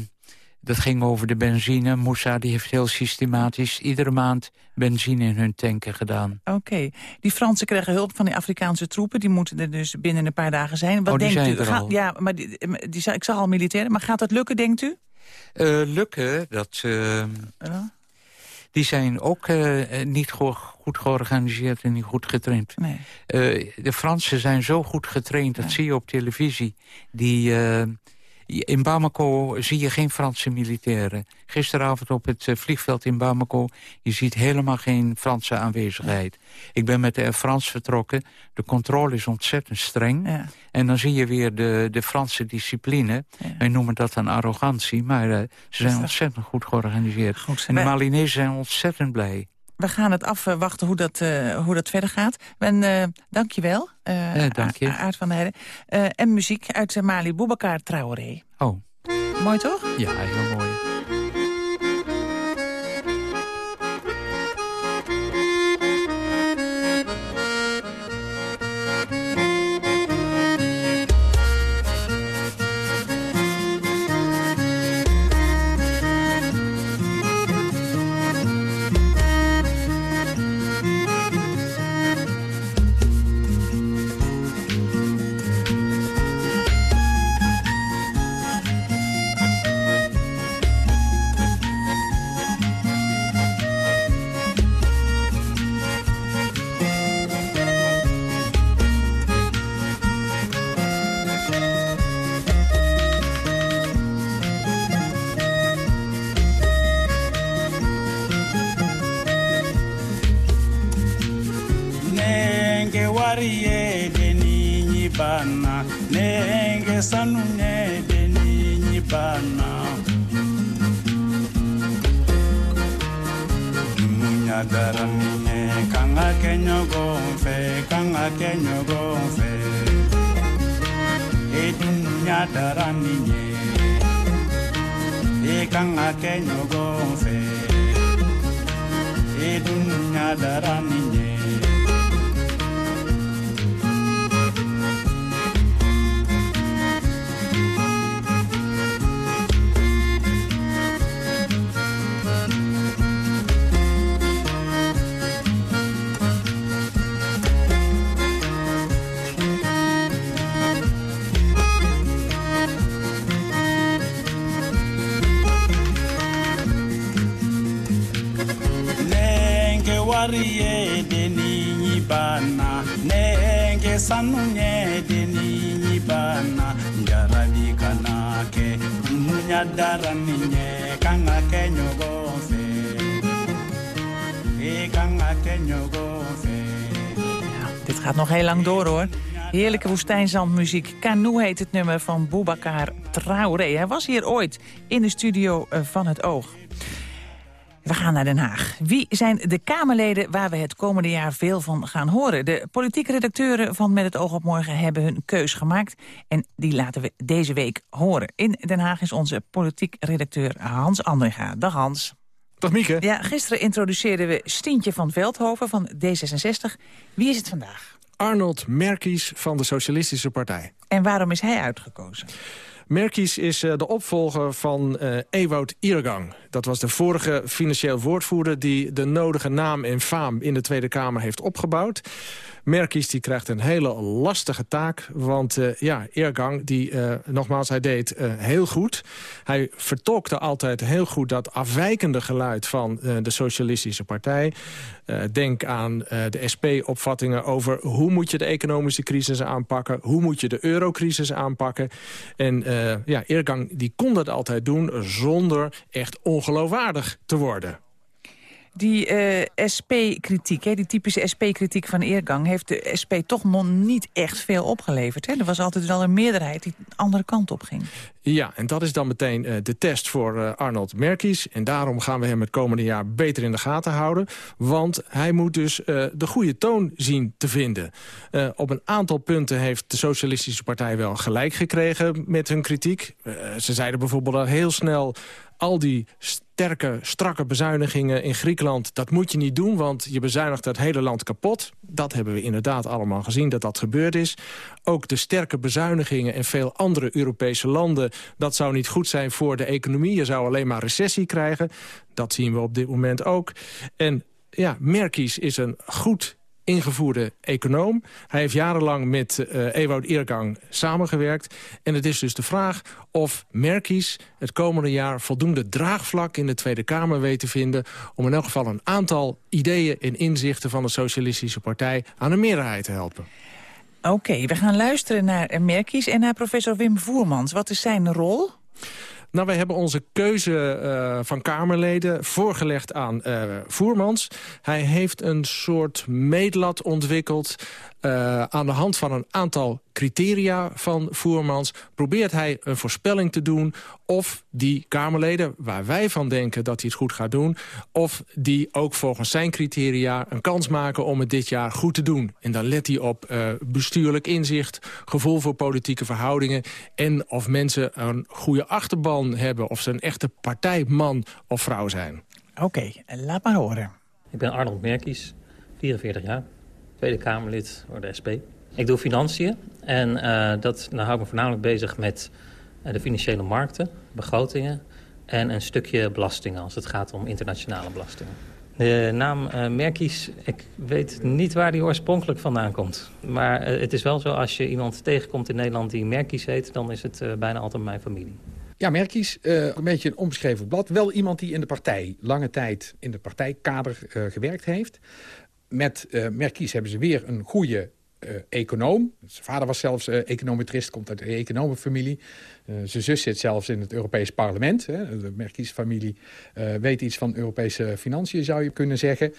dat ging over de benzine. Moussa die heeft heel systematisch iedere maand benzine in hun tanken gedaan. Oké. Die Fransen krijgen hulp van die Afrikaanse troepen. Die moeten er dus binnen een paar dagen zijn. Wat Oh, denkt zijn u? er Gaat- al. Ja, maar die, die, ik zag al militairen. Maar gaat dat lukken, denkt u? Eh, lukken, dat, Ja. die zijn ook eh, eh, niet go- goed georganiseerd en niet goed getraind. Nee. Eh, de Fransen zijn zo goed getraind, dat zie je op televisie. Die, eh, in Bamako zie je geen Franse militairen. Gisteravond op het eh, vliegveld in Bamako... je ziet helemaal geen Franse aanwezigheid. Ik ben met de Air France vertrokken. De controle is ontzettend streng. En dan zie je weer de, de Franse discipline. Wij noemen dat dan arrogantie, maar eh, ze zijn ontzettend goed georganiseerd. en de Malinezen zijn ontzettend blij. We gaan het afwachten hoe dat, eh, hoe dat verder gaat. En eh dank je wel, eh, dank je. A- Aart van der Heijden. En muziek uit Mali, Boubacar Traoré. Oh. Mooi toch? Ja, heel mooi. E Dit gaat nog heel lang door hoor. Heerlijke woestijnzandmuziek. Canoe heet het nummer van Boubacar Traoré. Hij was hier ooit in de studio eh, van het Oog. We gaan naar Den Haag. Wie zijn de Kamerleden waar we het komende jaar veel van gaan horen? De politieke redacteuren van Met het oog op morgen hebben hun keus gemaakt. En die laten we deze week horen. In Den Haag is onze politiek redacteur Hans Andringa. Dag Hans. Dag Mieke. Ja, gisteren introduceerden we Stientje van Veldhoven van D66. Wie is het vandaag? Arnold Merkies van de Socialistische Partij. En waarom is hij uitgekozen? Merkies is uh, de opvolger van uh, Ewout Irgang. Dat was de vorige financieel woordvoerder... die de nodige naam en faam in de Tweede Kamer heeft opgebouwd. Merkies die krijgt een hele lastige taak. Want uh, ja, Irgang, die, nogmaals, hij deed heel goed. Hij vertolkte altijd heel goed dat afwijkende geluid van de Socialistische Partij. denk aan de SP-opvattingen over hoe moet je de economische crisis aanpakken. Hoe moet je de eurocrisis aanpakken. En ja, Irgang die kon dat altijd doen zonder echt ongeloofwaardig te worden. Die uh, SP-kritiek, die typische SP-kritiek van Eergang... heeft de SP toch nog niet echt veel opgeleverd. Hè? Er was altijd wel een meerderheid die de andere kant op ging. Ja, en dat is dan meteen uh, de test voor uh, Arnold Merkies. En daarom gaan we hem het komende jaar beter in de gaten houden. Want hij moet dus de goede toon zien te vinden. op een aantal punten heeft de Socialistische Partij wel gelijk gekregen met hun kritiek. ze zeiden bijvoorbeeld al heel snel al die sterke, strakke bezuinigingen in Griekenland... dat moet je niet doen, want je bezuinigt het hele land kapot. Dat hebben we inderdaad allemaal gezien, dat dat gebeurd is. Ook de sterke bezuinigingen in veel andere Europese landen... dat zou niet goed zijn voor de economie. Je zou alleen maar recessie krijgen. Dat zien we op dit moment ook. En ja, Merkies is een goed ingevoerde econoom. Hij heeft jarenlang met uh, Ewout Eergang samengewerkt. En het is dus de vraag of Merkies het komende jaar voldoende draagvlak in de Tweede Kamer weet te vinden... om in elk geval een aantal ideeën en inzichten van de Socialistische Partij aan de meerderheid te helpen. Oké, we gaan luisteren naar Merkies en naar professor Wim Voermans. Wat is zijn rol? Nou, wij hebben onze keuze uh, van Kamerleden voorgelegd aan uh, Voermans. Hij heeft een soort meetlat ontwikkeld... Uh, aan de hand van een aantal criteria van Voermans... probeert hij een voorspelling te doen of die Kamerleden... waar wij van denken dat hij het goed gaat doen... of die ook volgens zijn criteria een kans maken om het dit jaar goed te doen. En dan let hij op uh, bestuurlijk inzicht, gevoel voor politieke verhoudingen... en of mensen een goede achterban hebben... of ze een echte partijman of vrouw zijn. Oké, okay, laat maar horen. Ik ben Arnold Merkies, 44 jaar. Tweede Kamerlid voor de SP. Ik doe financiën en uh, dat, nou hou ik me voornamelijk bezig met uh, de financiële markten, begrotingen en een stukje belastingen als het gaat om internationale belastingen. De naam uh, Merkies, ik weet niet waar die oorspronkelijk vandaan komt. Maar het is wel zo, als je iemand tegenkomt in Nederland die Merkies heet... dan is het bijna altijd mijn familie. Ja, Merkies, uh, een beetje een onbeschreven blad. Wel iemand die in de partij lange tijd in de partijkader uh, gewerkt heeft. Met uh, Merkies hebben ze weer een goede uh, econoom. Zijn vader was zelfs uh, econometrist, komt uit de economenfamilie. Uh, zijn zus zit zelfs in het Europees parlement. Hè. De Merkies-familie weet iets van Europese financiën, zou je kunnen zeggen.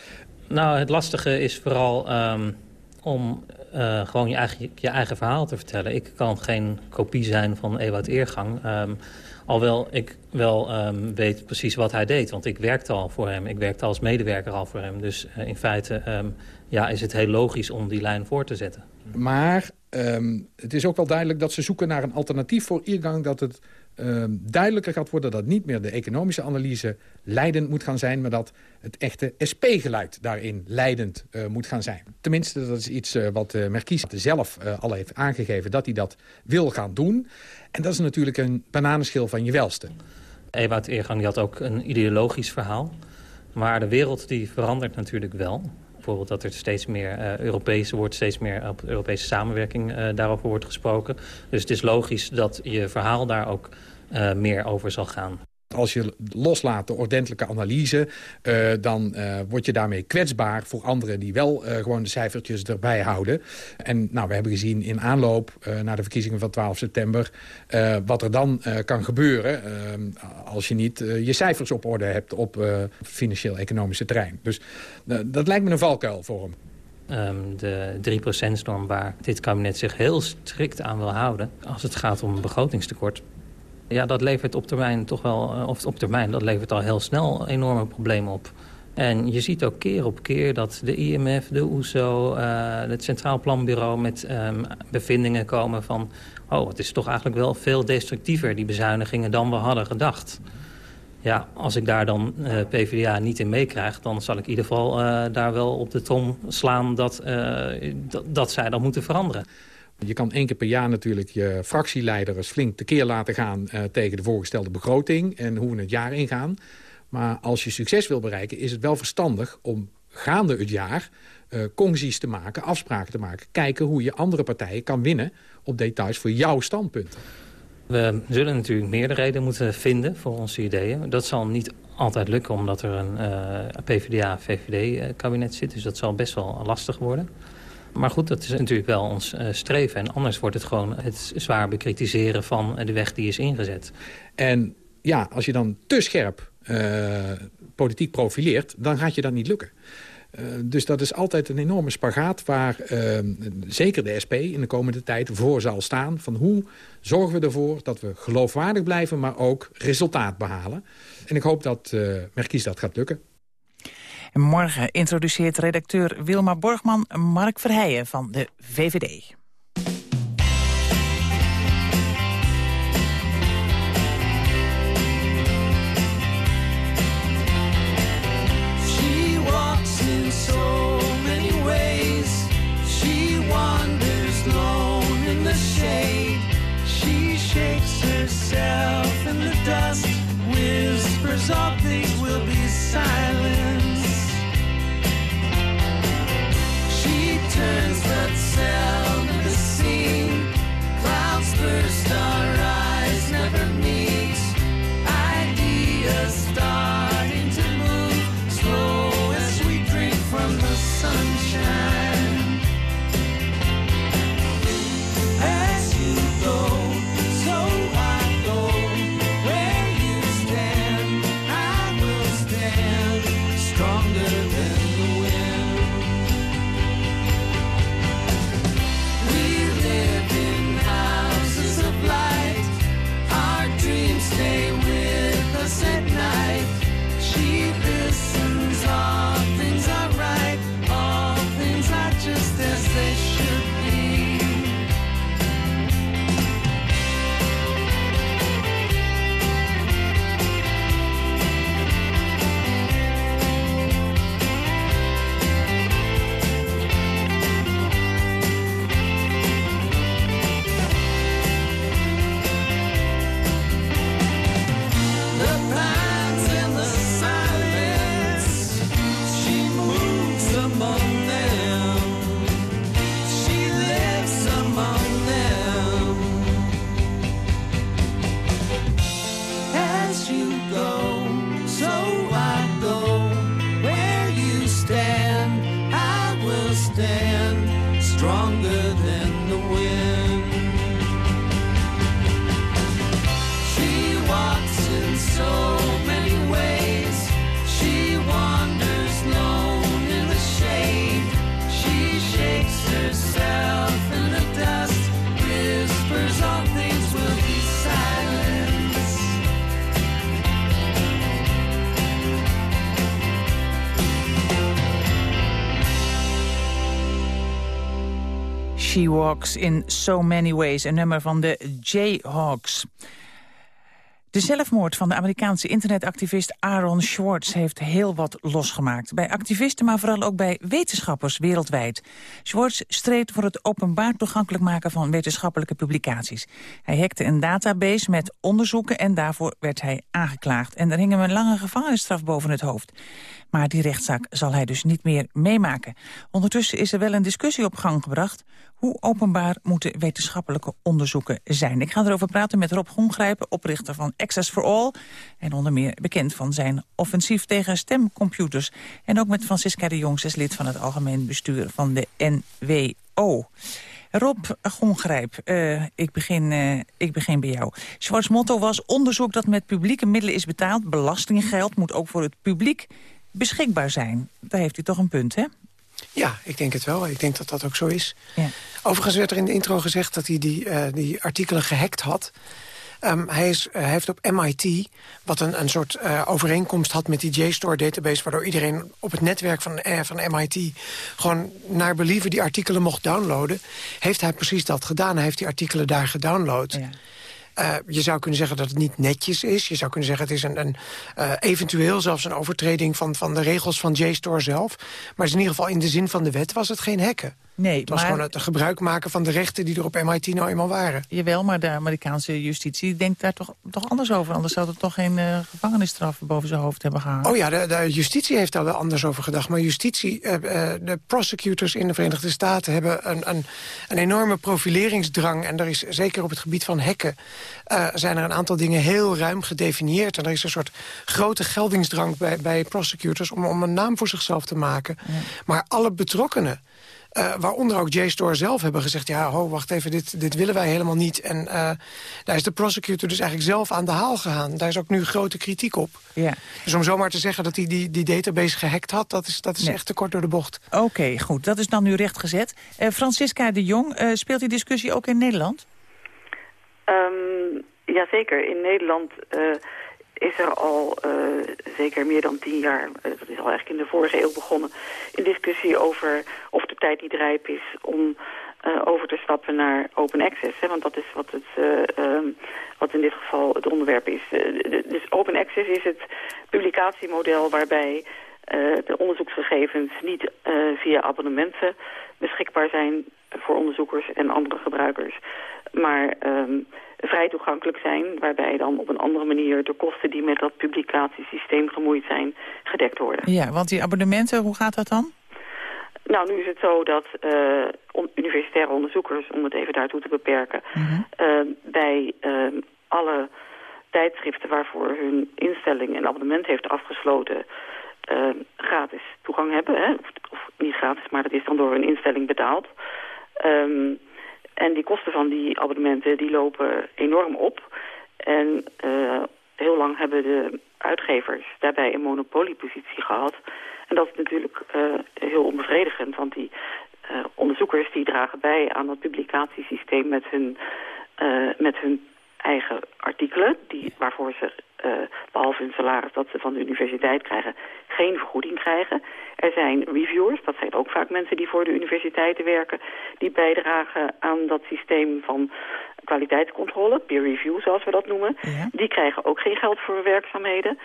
Nou, het lastige is vooral um, om gewoon je eigen, je eigen verhaal te vertellen. Ik kan geen kopie zijn van Ewout Eergang... Um, Alhoewel ik wel um, weet precies wat hij deed. Want ik werkte al voor hem. Ik werkte als medewerker al voor hem. Dus uh, in feite um, ja, is het heel logisch om die lijn voor te zetten. Maar um, het is ook wel duidelijk dat ze zoeken naar een alternatief voor ingang... dat het duidelijker gaat worden dat niet meer de economische analyse leidend moet gaan zijn... maar dat het echte SP-geluid daarin leidend uh, moet gaan zijn. Tenminste, dat is iets uh, wat uh, Merkies zelf al heeft aangegeven... dat hij dat wil gaan doen. En dat is natuurlijk een bananenschil van je welste. Ewout Eergang had ook een ideologisch verhaal. Maar de wereld die verandert natuurlijk wel. Bijvoorbeeld dat er steeds meer uh, Europese wordt, steeds meer op Europese samenwerking uh, daarover wordt gesproken. Dus het is logisch dat je verhaal daar ook uh, meer over zal gaan. Als je loslaat de ordentelijke analyse, uh, dan uh, word je daarmee kwetsbaar voor anderen die wel uh, gewoon de cijfertjes erbij houden. En nou, we hebben gezien in aanloop naar de verkiezingen van 12 september wat er dan kan gebeuren als je niet je cijfers op orde hebt op financieel-economische terrein. Dus dat lijkt me een valkuil voor hem. Um, de 3%-norm waar dit kabinet zich heel strikt aan wil houden... als het gaat om begrotingstekort... Ja, dat levert op termijn toch wel, of op termijn, dat levert al heel snel enorme problemen op. En je ziet ook keer op keer dat de IMF, de OESO, uh, het Centraal Planbureau met um, bevindingen komen van... oh, het is toch eigenlijk wel veel destructiever, die bezuinigingen, dan we hadden gedacht. Ja, als ik daar dan uh, PvdA niet in meekrijg... dan zal ik in ieder geval daar wel op de trom slaan dat, dat zij dat moeten veranderen. Je kan één keer per jaar natuurlijk je fractieleiders flink tekeer laten gaan... Uh, tegen de voorgestelde begroting en hoe we het jaar ingaan. Maar als je succes wil bereiken is het wel verstandig om gaande het jaar... Uh, te maken, afspraken te maken. Kijken hoe je andere partijen kan winnen op details voor jouw standpunten. We zullen natuurlijk meerderheden moeten vinden voor onze ideeën. Dat zal niet altijd lukken omdat er een uh, PvdA-VVD-kabinet zit. Dus dat zal best wel lastig worden. Maar goed, dat is natuurlijk wel ons uh, streven. En anders wordt het gewoon het zwaar bekritiseren van de weg die is ingezet. En ja, als je dan te scherp uh, politiek profileert, dan gaat je dat niet lukken. Dus dat is altijd een enorme spagaat waar zeker de SP in de komende tijd voor zal staan. Van hoe zorgen we ervoor dat we geloofwaardig blijven, maar ook resultaat behalen. En ik hoop dat Merkies dat gaat lukken. En morgen introduceert redacteur Wilma Borgman Mark Verheijen van de VVD. She Walks in So Many Ways, een nummer van de Jayhawks. De zelfmoord van de Amerikaanse internetactivist Aaron Swartz heeft heel wat losgemaakt. Bij activisten, maar vooral ook bij wetenschappers wereldwijd. Swartz streed voor het openbaar toegankelijk maken van wetenschappelijke publicaties. Hij hackte een database met onderzoeken en daarvoor werd hij aangeklaagd. En er hing hem een lange gevangenisstraf boven het hoofd. Maar die rechtszaak zal hij dus niet meer meemaken. Ondertussen is er wel een discussie op gang gebracht. Hoe openbaar moeten wetenschappelijke onderzoeken zijn? Ik ga erover praten met Rob Gongrijpen, oprichter van Access for All. En onder meer bekend van zijn offensief tegen stemcomputers. En ook met Francisca de Jong, is lid van het algemeen bestuur van de NWO. Rob Gongrijp, uh, ik, begin, uh, ik begin bij jou. Schwarz motto was onderzoek dat met publieke middelen is betaald. Belastinggeld moet ook voor het publiek beschikbaar zijn. Daar heeft u toch een punt, hè? Ja, ik denk het wel. Ik denk dat dat ook zo is. Ja. Overigens werd er in de intro gezegd dat hij die, uh, die artikelen gehackt had. Um, hij, is, uh, hij, heeft op MIT, wat een, een soort uh, overeenkomst had met die JSTOR database... waardoor iedereen op het netwerk van, uh, van MIT gewoon naar believen die artikelen mocht downloaden... heeft hij precies dat gedaan. Hij heeft die artikelen daar gedownload. Ja. Uh, je zou kunnen zeggen dat het niet netjes is. Je zou kunnen zeggen het is een, een uh, eventueel zelfs een overtreding van, van de regels van JSTOR zelf. Maar in ieder geval in de zin van de wet was het geen hacken. Nee, het was maar... gewoon het gebruik maken van de rechten die er op MIT nou eenmaal waren. Jawel, maar de Amerikaanse justitie denkt daar toch, toch anders over. Anders zou er toch geen uh, gevangenisstraf boven zijn hoofd hebben gehangen. Oh ja, de, de, justitie heeft daar wel anders over gedacht. Maar justitie, uh, uh, de prosecutors in de Verenigde Staten... hebben een, een, een enorme profileringsdrang. En er is zeker op het gebied van hacken... zijn er een aantal dingen heel ruim gedefinieerd. En er is een soort grote geldingsdrang bij, bij prosecutors... om, om een naam voor zichzelf te maken. Ja. Maar alle betrokkenen... Uh, waaronder ook JSTOR zelf hebben gezegd... ja, ho, wacht even, dit, dit willen wij helemaal niet. En uh, daar is de prosecutor dus eigenlijk zelf aan de haal gegaan. Daar is ook nu grote kritiek op. Ja. Dus om zomaar te zeggen dat hij die, die database gehackt had... dat is, dat is nee. echt te kort door de bocht. Oké, okay, goed. Dat is dan nu rechtgezet. Uh, Francisca de Jong, speelt die discussie ook in Nederland? Um, jazeker. In Nederland is er al uh, zeker meer dan tien jaar, uh, dat is al eigenlijk in de vorige eeuw begonnen, een discussie over of de tijd niet rijp is om uh, over te stappen naar open access. Hè? Want dat is wat, het, um, wat in dit geval het onderwerp is. dus open access is het publicatiemodel waarbij de onderzoeksgegevens niet via abonnementen beschikbaar zijn voor onderzoekers en andere gebruikers. Maar um, vrij toegankelijk zijn, waarbij dan op een andere manier de kosten die met dat publicatiesysteem gemoeid zijn, gedekt worden. Ja, want die abonnementen, hoe gaat dat dan? Nou, nu is het zo dat uh, on universitaire onderzoekers, om het even daartoe te beperken, mm -hmm. uh, bij uh, alle tijdschriften waarvoor hun instelling een abonnement heeft afgesloten, gratis toegang hebben. Hè? Of, of, niet gratis, maar dat is dan door hun instelling betaald. Um, en die kosten van die abonnementen die lopen enorm op. En uh, heel lang hebben de uitgevers daarbij een monopoliepositie gehad. En dat is natuurlijk uh, heel onbevredigend, want die uh, onderzoekers die dragen bij aan dat publicatiesysteem met hun, met hun eigen artikelen, die, waarvoor ze, uh, behalve hun salaris dat ze van de universiteit krijgen, geen vergoeding krijgen. Er zijn reviewers, dat zijn ook vaak mensen die voor de universiteiten werken, die bijdragen aan dat systeem van kwaliteitscontrole, peer review zoals we dat noemen. Ja. Die krijgen ook geen geld voor werkzaamheden.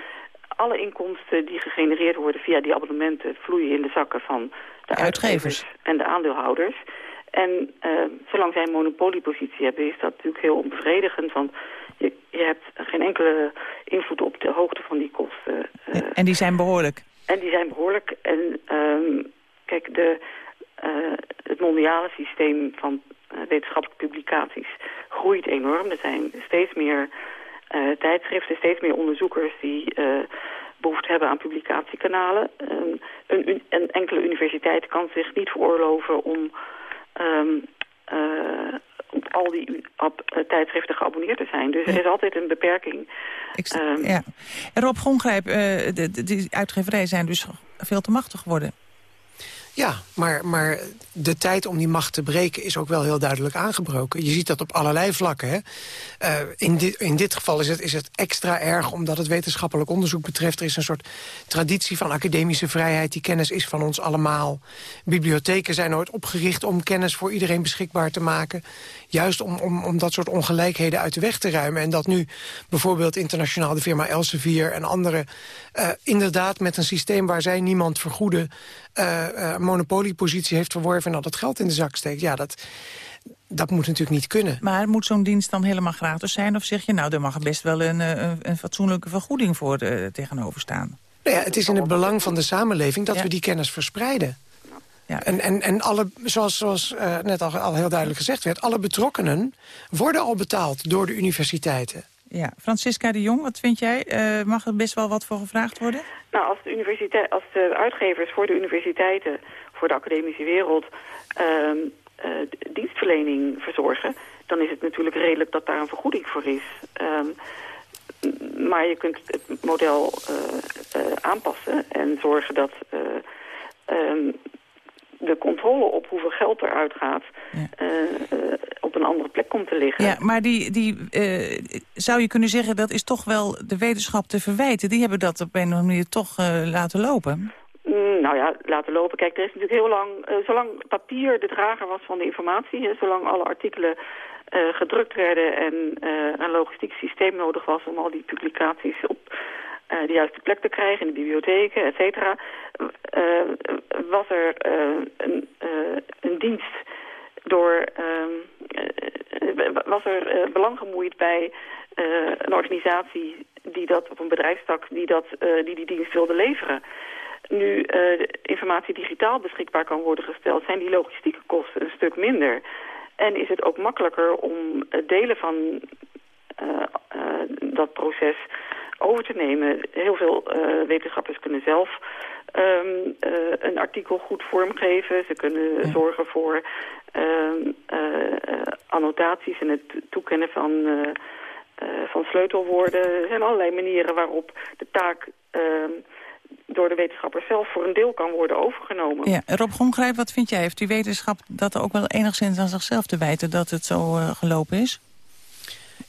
Alle inkomsten die gegenereerd worden via die abonnementen vloeien in de zakken van de, de uitgevers en de aandeelhouders. En uh, zolang zij een monopoliepositie hebben, is dat natuurlijk heel onbevredigend. Want je, je hebt geen enkele invloed op de hoogte van die kosten. Uh, en die zijn behoorlijk? En die zijn behoorlijk. En um, kijk, de, uh, het mondiale systeem van wetenschappelijke publicaties groeit enorm. Er zijn steeds meer tijdschriften, steeds meer onderzoekers die behoefte hebben aan publicatiekanalen. Um, een, een enkele universiteit kan zich niet veroorloven om um, uh, op al die op, uh, tijdschriften geabonneerd te zijn. Dus ja. er is altijd een beperking. Ik, um, ja. En Rob Gongrijp, de, de, de uitgeverijen zijn dus veel te machtig geworden. Ja, maar, maar de tijd om die macht te breken is ook wel heel duidelijk aangebroken. Je ziet dat op allerlei vlakken. Hè? Uh, in, in dit geval is het, is het extra erg omdat het wetenschappelijk onderzoek betreft. Er is een soort traditie van academische vrijheid. Die kennis is van ons allemaal. Bibliotheken zijn nooit opgericht om kennis voor iedereen beschikbaar te maken. Juist om, om, om dat soort ongelijkheden uit de weg te ruimen. En dat nu bijvoorbeeld internationaal de firma Elsevier en anderen... Uh, inderdaad met een systeem waar zij niemand vergoeden... Uh, uh, monopoliepositie heeft verworven en al dat geld in de zak steekt. Ja, dat, dat moet natuurlijk niet kunnen. Maar moet zo'n dienst dan helemaal gratis zijn? Of zeg je, nou, er mag best wel een, een, een fatsoenlijke vergoeding voor uh, tegenover staan? Nou ja, het is in het belang van de samenleving dat ja. we die kennis verspreiden. Ja. En, en, en alle, zoals, zoals uh, net al, al heel duidelijk gezegd werd... alle betrokkenen worden al betaald door de universiteiten. Ja, Francisca de Jong, wat vind jij? Eh, mag er best wel wat voor gevraagd worden? Nou, als de, universiteit, als de uitgevers voor de universiteiten, voor de academische wereld, ehm, eh, dienstverlening verzorgen, dan is het natuurlijk redelijk dat daar een vergoeding voor is. Ehm, maar je kunt het model eh, aanpassen en zorgen dat eh, ehm, de controle op hoeveel geld eruit gaat eh, eh, op een andere plek komt te liggen. Ja, maar die, die eh, zou je kunnen zeggen, dat is toch wel de wetenschap te verwijten. Die hebben dat op een of andere manier toch laten lopen. Mm, Nou ja, laten lopen. Kijk, er is natuurlijk heel lang, zolang papier de drager was van de informatie, zolang alle artikelen gedrukt werden en een logistiek systeem nodig was om al die publicaties op eh, de juiste plek te krijgen in de bibliotheken, et cetera, eh, was er eh, een, een dienst door, ehm, eh, was er belang gemoeid bij een organisatie die dat op een bedrijfstak die dat, die, die dienst wilde leveren. Nu de informatie digitaal beschikbaar kan worden gesteld, zijn die logistieke kosten een stuk minder. En is het ook makkelijker om delen van dat proces over te nemen. Heel veel eh, wetenschappers kunnen zelf ehm, eh, een artikel goed vormgeven. Ze kunnen zorgen voor ehm, eh, annotaties en het toekennen van, van sleutelwoorden. Er zijn allerlei manieren waarop de taak ehm, door de wetenschapper zelf voor een deel kan worden overgenomen. Ja, Rob Gongrijp, wat vind jij? Heeft die wetenschap dat ook wel enigszins aan zichzelf te wijten dat het zo gelopen is?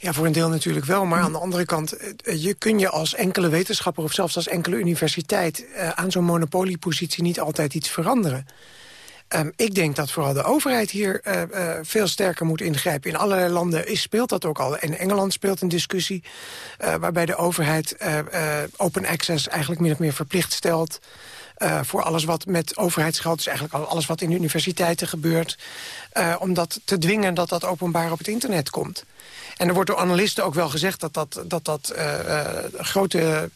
Ja, voor een deel natuurlijk wel. Maar aan de andere kant, eh, je kun je als enkele wetenschapper... of zelfs als enkele universiteit eh, aan zo'n monopoliepositie niet altijd iets veranderen. Ehm, ik denk dat vooral de overheid hier eh, eh, veel sterker moet ingrijpen. In allerlei landen is, speelt dat ook al. In Engeland speelt een discussie eh, waarbij de overheid eh, eh, open access eigenlijk min of meer verplicht stelt. eh, voor alles wat met overheidsgeld, dus eigenlijk al- alles wat in universiteiten gebeurt. eh, om dat te dwingen dat dat openbaar op het internet komt. En er wordt door analisten ook wel gezegd dat dat, dat, dat eh, eh, grote,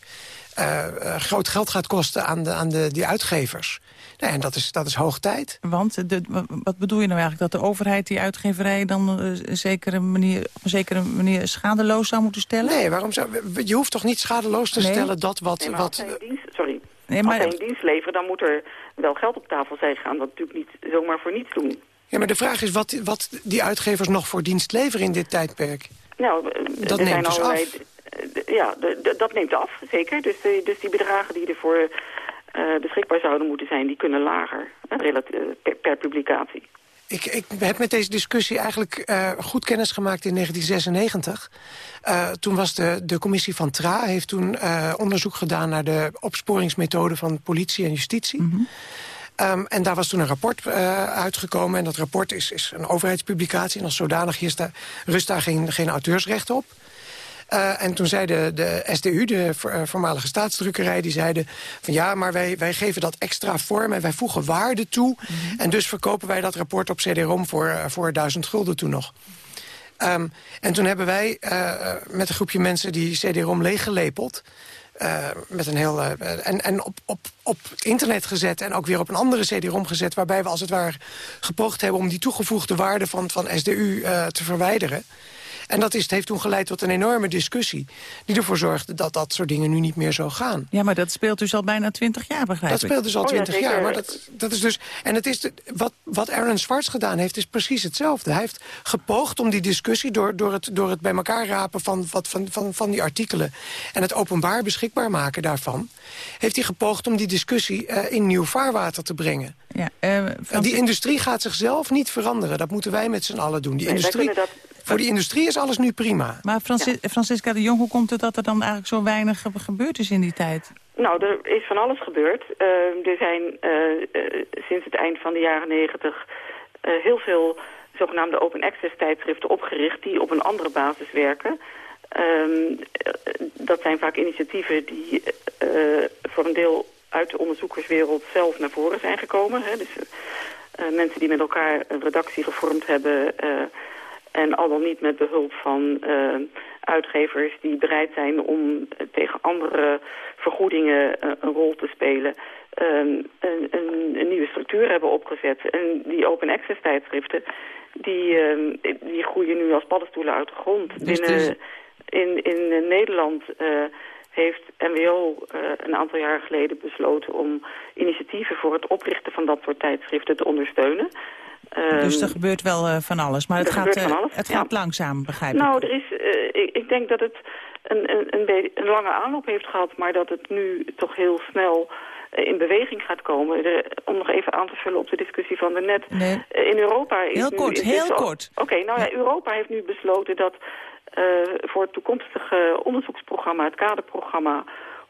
eh, eh, groot geld gaat kosten aan, de, aan de, die uitgevers. Nou, en dat is, dat is hoog tijd. Want de, wat bedoel je nou eigenlijk? Dat de overheid die uitgeverij dan een zekere manier, op een zekere manier schadeloos zou moeten stellen? Nee, waarom zou, je hoeft toch niet schadeloos te Nee. stellen dat wat... Nee, wat zij een dienst, sorry. Nee, maar- Als zij een dienst leveren, dan moet er wel geld op tafel zijn gaan. Dat natuurlijk niet zomaar voor niets doen. Ja, maar de vraag is wat, wat die uitgevers nog voor dienst leveren in dit tijdperk. Nou, eh, Dat er neemt zijn dus allerlei, af. eh, Ja, dat neemt af, zeker. Dus, de- dus die bedragen die ervoor eh beschikbaar zouden moeten zijn, die kunnen lager eh, eh, per, per publicatie. Ik, ik heb met deze discussie eigenlijk eh, goed kennis gemaakt in 1996. Eh, toen was de, de commissie van TRA heeft toen eh, onderzoek gedaan... naar de opsporingsmethode van politie en justitie. Ehm, en daar was toen een rapport eh, uitgekomen. En dat rapport is, is een overheidspublicatie. En als zodanig is daar, rust daar geen, geen auteursrecht op. Eh, en toen zei de, de SDU, de eh, voormalige staatsdrukkerij... die zeiden van ja, maar wij, wij geven dat extra vorm... en wij voegen waarde toe. En dus verkopen wij dat rapport op CD-ROM voor, voor duizend gulden toen nog. Ehm, en toen hebben wij met een groepje mensen die CD-ROM leeggelepeld... eh, met een heel, eh, en en op, op, op internet gezet en ook weer op een andere CD-ROM gezet... waarbij we als het ware gepoogd hebben om die toegevoegde waarde van, van SDU eh, te verwijderen. En dat is, het heeft toen geleid tot een enorme discussie... die ervoor zorgde dat dat soort dingen nu niet meer zo gaan. Ja, maar dat speelt dus al bijna twintig jaar, begrijp Dat ik. speelt dus al Oh ja, twintig jaar. Maar dat, dat is dus, en het is de, wat, wat Aaron Swartz gedaan heeft, is precies hetzelfde. Hij heeft gepoogd om die discussie door, door, het, door het bij elkaar rapen van, wat, van, van, van die artikelen... en het openbaar beschikbaar maken daarvan... heeft hij gepoogd om die discussie eh, in nieuw vaarwater te brengen. Ja, eh, die industrie gaat zichzelf niet veranderen. Dat moeten wij met z'n allen doen. Die Nee, wij industrie, kunnen Voor die industrie is alles nu prima. Maar Francis, Francisca de Jong, hoe komt het dat er dan eigenlijk zo weinig ge- gebeurd is in die tijd? Nou, er is van alles gebeurd. Eh, er zijn eh, eh, sinds het eind van de jaren negentig eh, heel veel zogenaamde open access tijdschriften opgericht die op een andere basis werken. Ehm, eh, dat zijn vaak initiatieven die eh, voor een deel uit de onderzoekerswereld zelf naar voren zijn gekomen. Hè. Dus eh, mensen die met elkaar een redactie gevormd hebben... en al dan niet met behulp van eh, uitgevers die bereid zijn om eh, tegen andere vergoedingen eh, een rol te spelen. ehm, een, een, een nieuwe structuur hebben opgezet. En die open access tijdschriften, die, ehm, die groeien nu als paddenstoelen uit de grond. Dus Binnen In, in Nederland heeft NWO een aantal jaar geleden besloten om initiatieven voor het oprichten van dat soort tijdschriften te ondersteunen. Dus Ehm, er gebeurt wel eh, van alles. Maar het gaat, eh, alles, het ja. gaat langzaam, begrijp ik. Nou, er is, eh, ik, ik denk dat het een, een, een, lange aanloop heeft gehad, maar dat het nu toch heel snel in beweging gaat komen. De- om nog even aan te vullen op de discussie van daarnet. Nee. Eh, in Europa is Heel nu kort, heel al- kort. Oké, nou ja, Europa heeft nu besloten dat voor het toekomstige onderzoeksprogramma, het kaderprogramma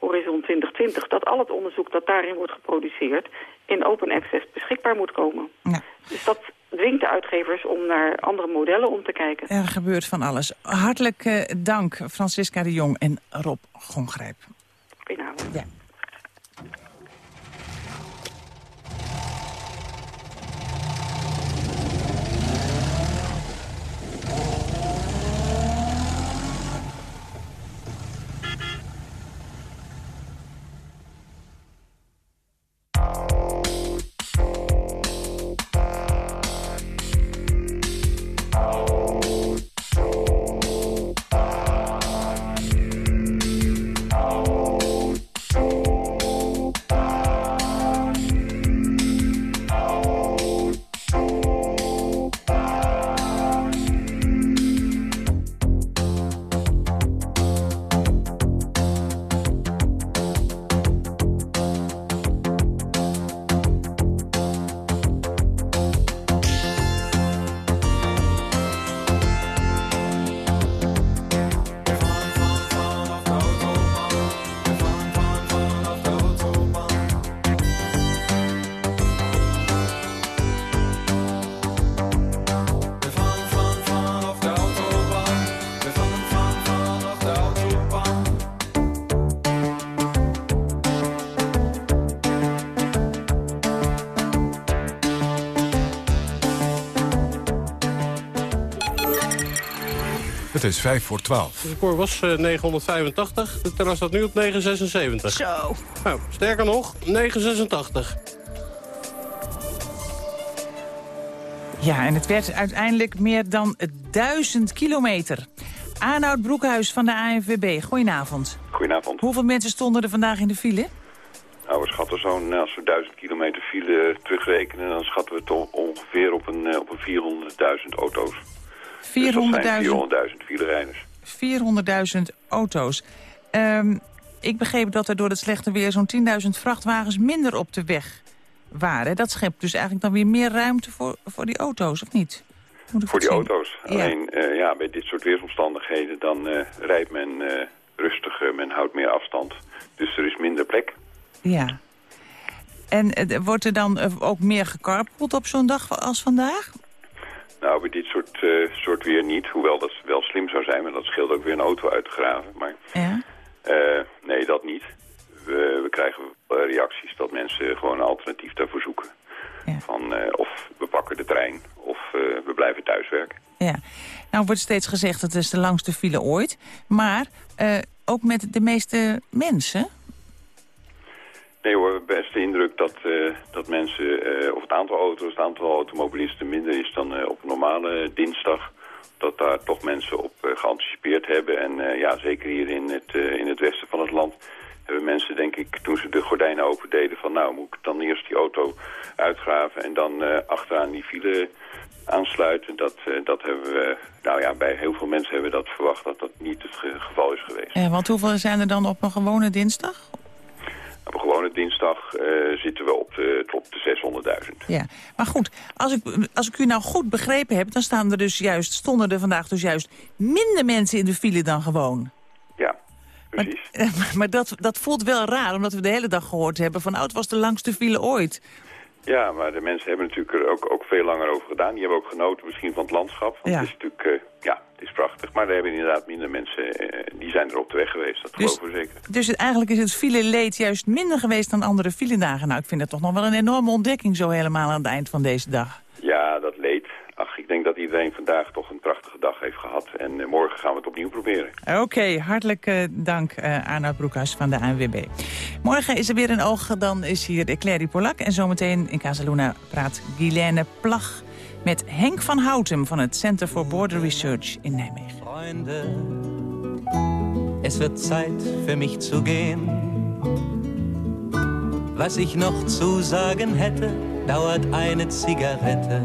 Horizon 2020, dat al het onderzoek dat daarin wordt geproduceerd in open access beschikbaar moet komen. Dus dat dwingt de uitgevers om naar andere modellen om te kijken. Er gebeurt van alles. Hartelijk eh, dank, Francisca de Jong en Rob Gongrijp. Goedenavond. Ja. Het is 5 voor 12. Het record was eh, 985. De teller staat nu op 976. Zo. Nou, sterker nog, 986. Ja, en het werd uiteindelijk meer dan duizend kilometer. Arnoud Broekhuis van de ANVB, goedenavond. Goedenavond. Hoeveel mensen stonden er vandaag in de file? Nou, we schatten zo'n, als we 1000 kilometer file terugrekenen, dan schatten we het on- ongeveer op een, eh, op een 400.000 auto's. 400.000 400.000 filerijders. 400.000 auto's. Ehm, ik begreep dat er door het slechte weer zo'n 10.000 vrachtwagens minder op de weg waren. Dat schept dus eigenlijk dan weer meer ruimte voor, voor die auto's, of niet? Moet ik Voor die zien? auto's. Ja. Alleen, eh, ja, bij dit soort weersomstandigheden, dan eh, rijdt men eh, rustiger, men houdt meer afstand. Dus er is minder plek. Ja. En wordt er dan ook meer gecarpoold op zo'n dag als vandaag? Nou, bij dit soort, eh, soort weer niet. Hoewel dat wel slim zou zijn, maar dat scheelt ook weer een auto uit te graven. Maar Ja. eh, nee, dat niet. We, we krijgen reacties dat mensen gewoon een alternatief daarvoor zoeken. Van eh, of we pakken de trein of we blijven thuiswerken. Ja. Nou wordt steeds gezegd dat het is de langste file ooit. Maar ook met de meeste mensen. Nee hoor, best de indruk dat, eh, dat mensen, eh, of het aantal auto's, het aantal automobilisten minder is dan eh, op normale dinsdag. Dat daar toch mensen op geanticipeerd hebben. En ja, zeker hier in het, in het westen van het land hebben mensen denk ik, toen ze de gordijnen opendeden van nou moet ik dan eerst die auto uitgraven en dan achteraan die file aansluiten. Dat, dat hebben we, nou ja, bij heel veel mensen hebben we dat verwacht dat dat niet het ge- geval is geweest. Eh, want hoeveel zijn er dan op een gewone dinsdag? Op een gewone dinsdag eh, zitten we op de, op de 600.000. Ja, maar goed, als ik, als ik u nou goed begrepen heb... dan staan er dus juist, stonden er vandaag dus juist minder mensen in de file dan gewoon. Ja, precies. (laughs) Maar, maar dat, dat voelt wel raar, omdat we de hele dag gehoord hebben... van oh, het was de langste file ooit. Ja, maar de mensen hebben natuurlijk er ook, ook veel langer over gedaan. Die hebben ook genoten misschien van het landschap. Want Ja. het is natuurlijk, eh, ja, is prachtig. Maar er hebben inderdaad minder mensen, eh, die zijn er op de weg geweest. Dat Dus- geloven we zeker. Dus het, eigenlijk is het file-leed juist minder geweest dan andere file-dagen. Nou, ik vind dat toch nog wel een enorme ontdekking zo helemaal aan het eind van deze dag. Ja, dat leed. Ach, ik denk dat iedereen vandaag toch een prachtige dag heeft gehad. En eh, morgen gaan we het opnieuw proberen. Oké, hartelijk eh, dank uh, Arnoud Broekhuis van de ANWB. Morgen is er weer een oog, dan is hier Clary Polak. En zometeen in Casaluna praat Guilaine Plag met Henk van Houten... van het Center for Border Research in Nijmegen. Freunde, Es wird Zeit für mich zu gehen. Was ich noch zu sagen hätte, dauert eine Zigarette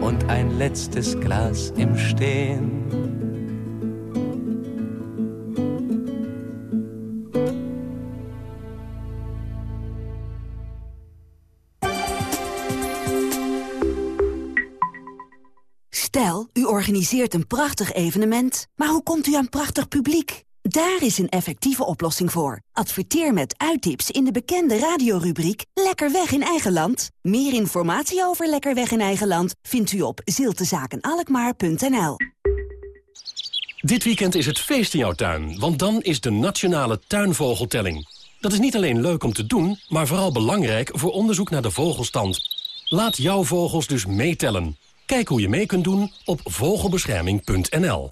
und ein letztes Glas im Stehen. U organiseert een prachtig evenement, maar hoe komt u aan prachtig publiek? Daar is een effectieve oplossing voor. Adverteer met uittips in de bekende radiorubriek Lekker weg in eigen land. Meer informatie over Lekker weg in eigen land vindt u op ziltezakenalkmaar.nl. Dit weekend is het feest in jouw tuin, want dan is de Nationale Tuinvogeltelling. Dat is niet alleen leuk om te doen, maar vooral belangrijk voor onderzoek naar de vogelstand. Laat jouw vogels dus meetellen. Kijk hoe je mee kunt doen op vogelbescherming.nl.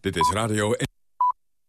Dit is Radio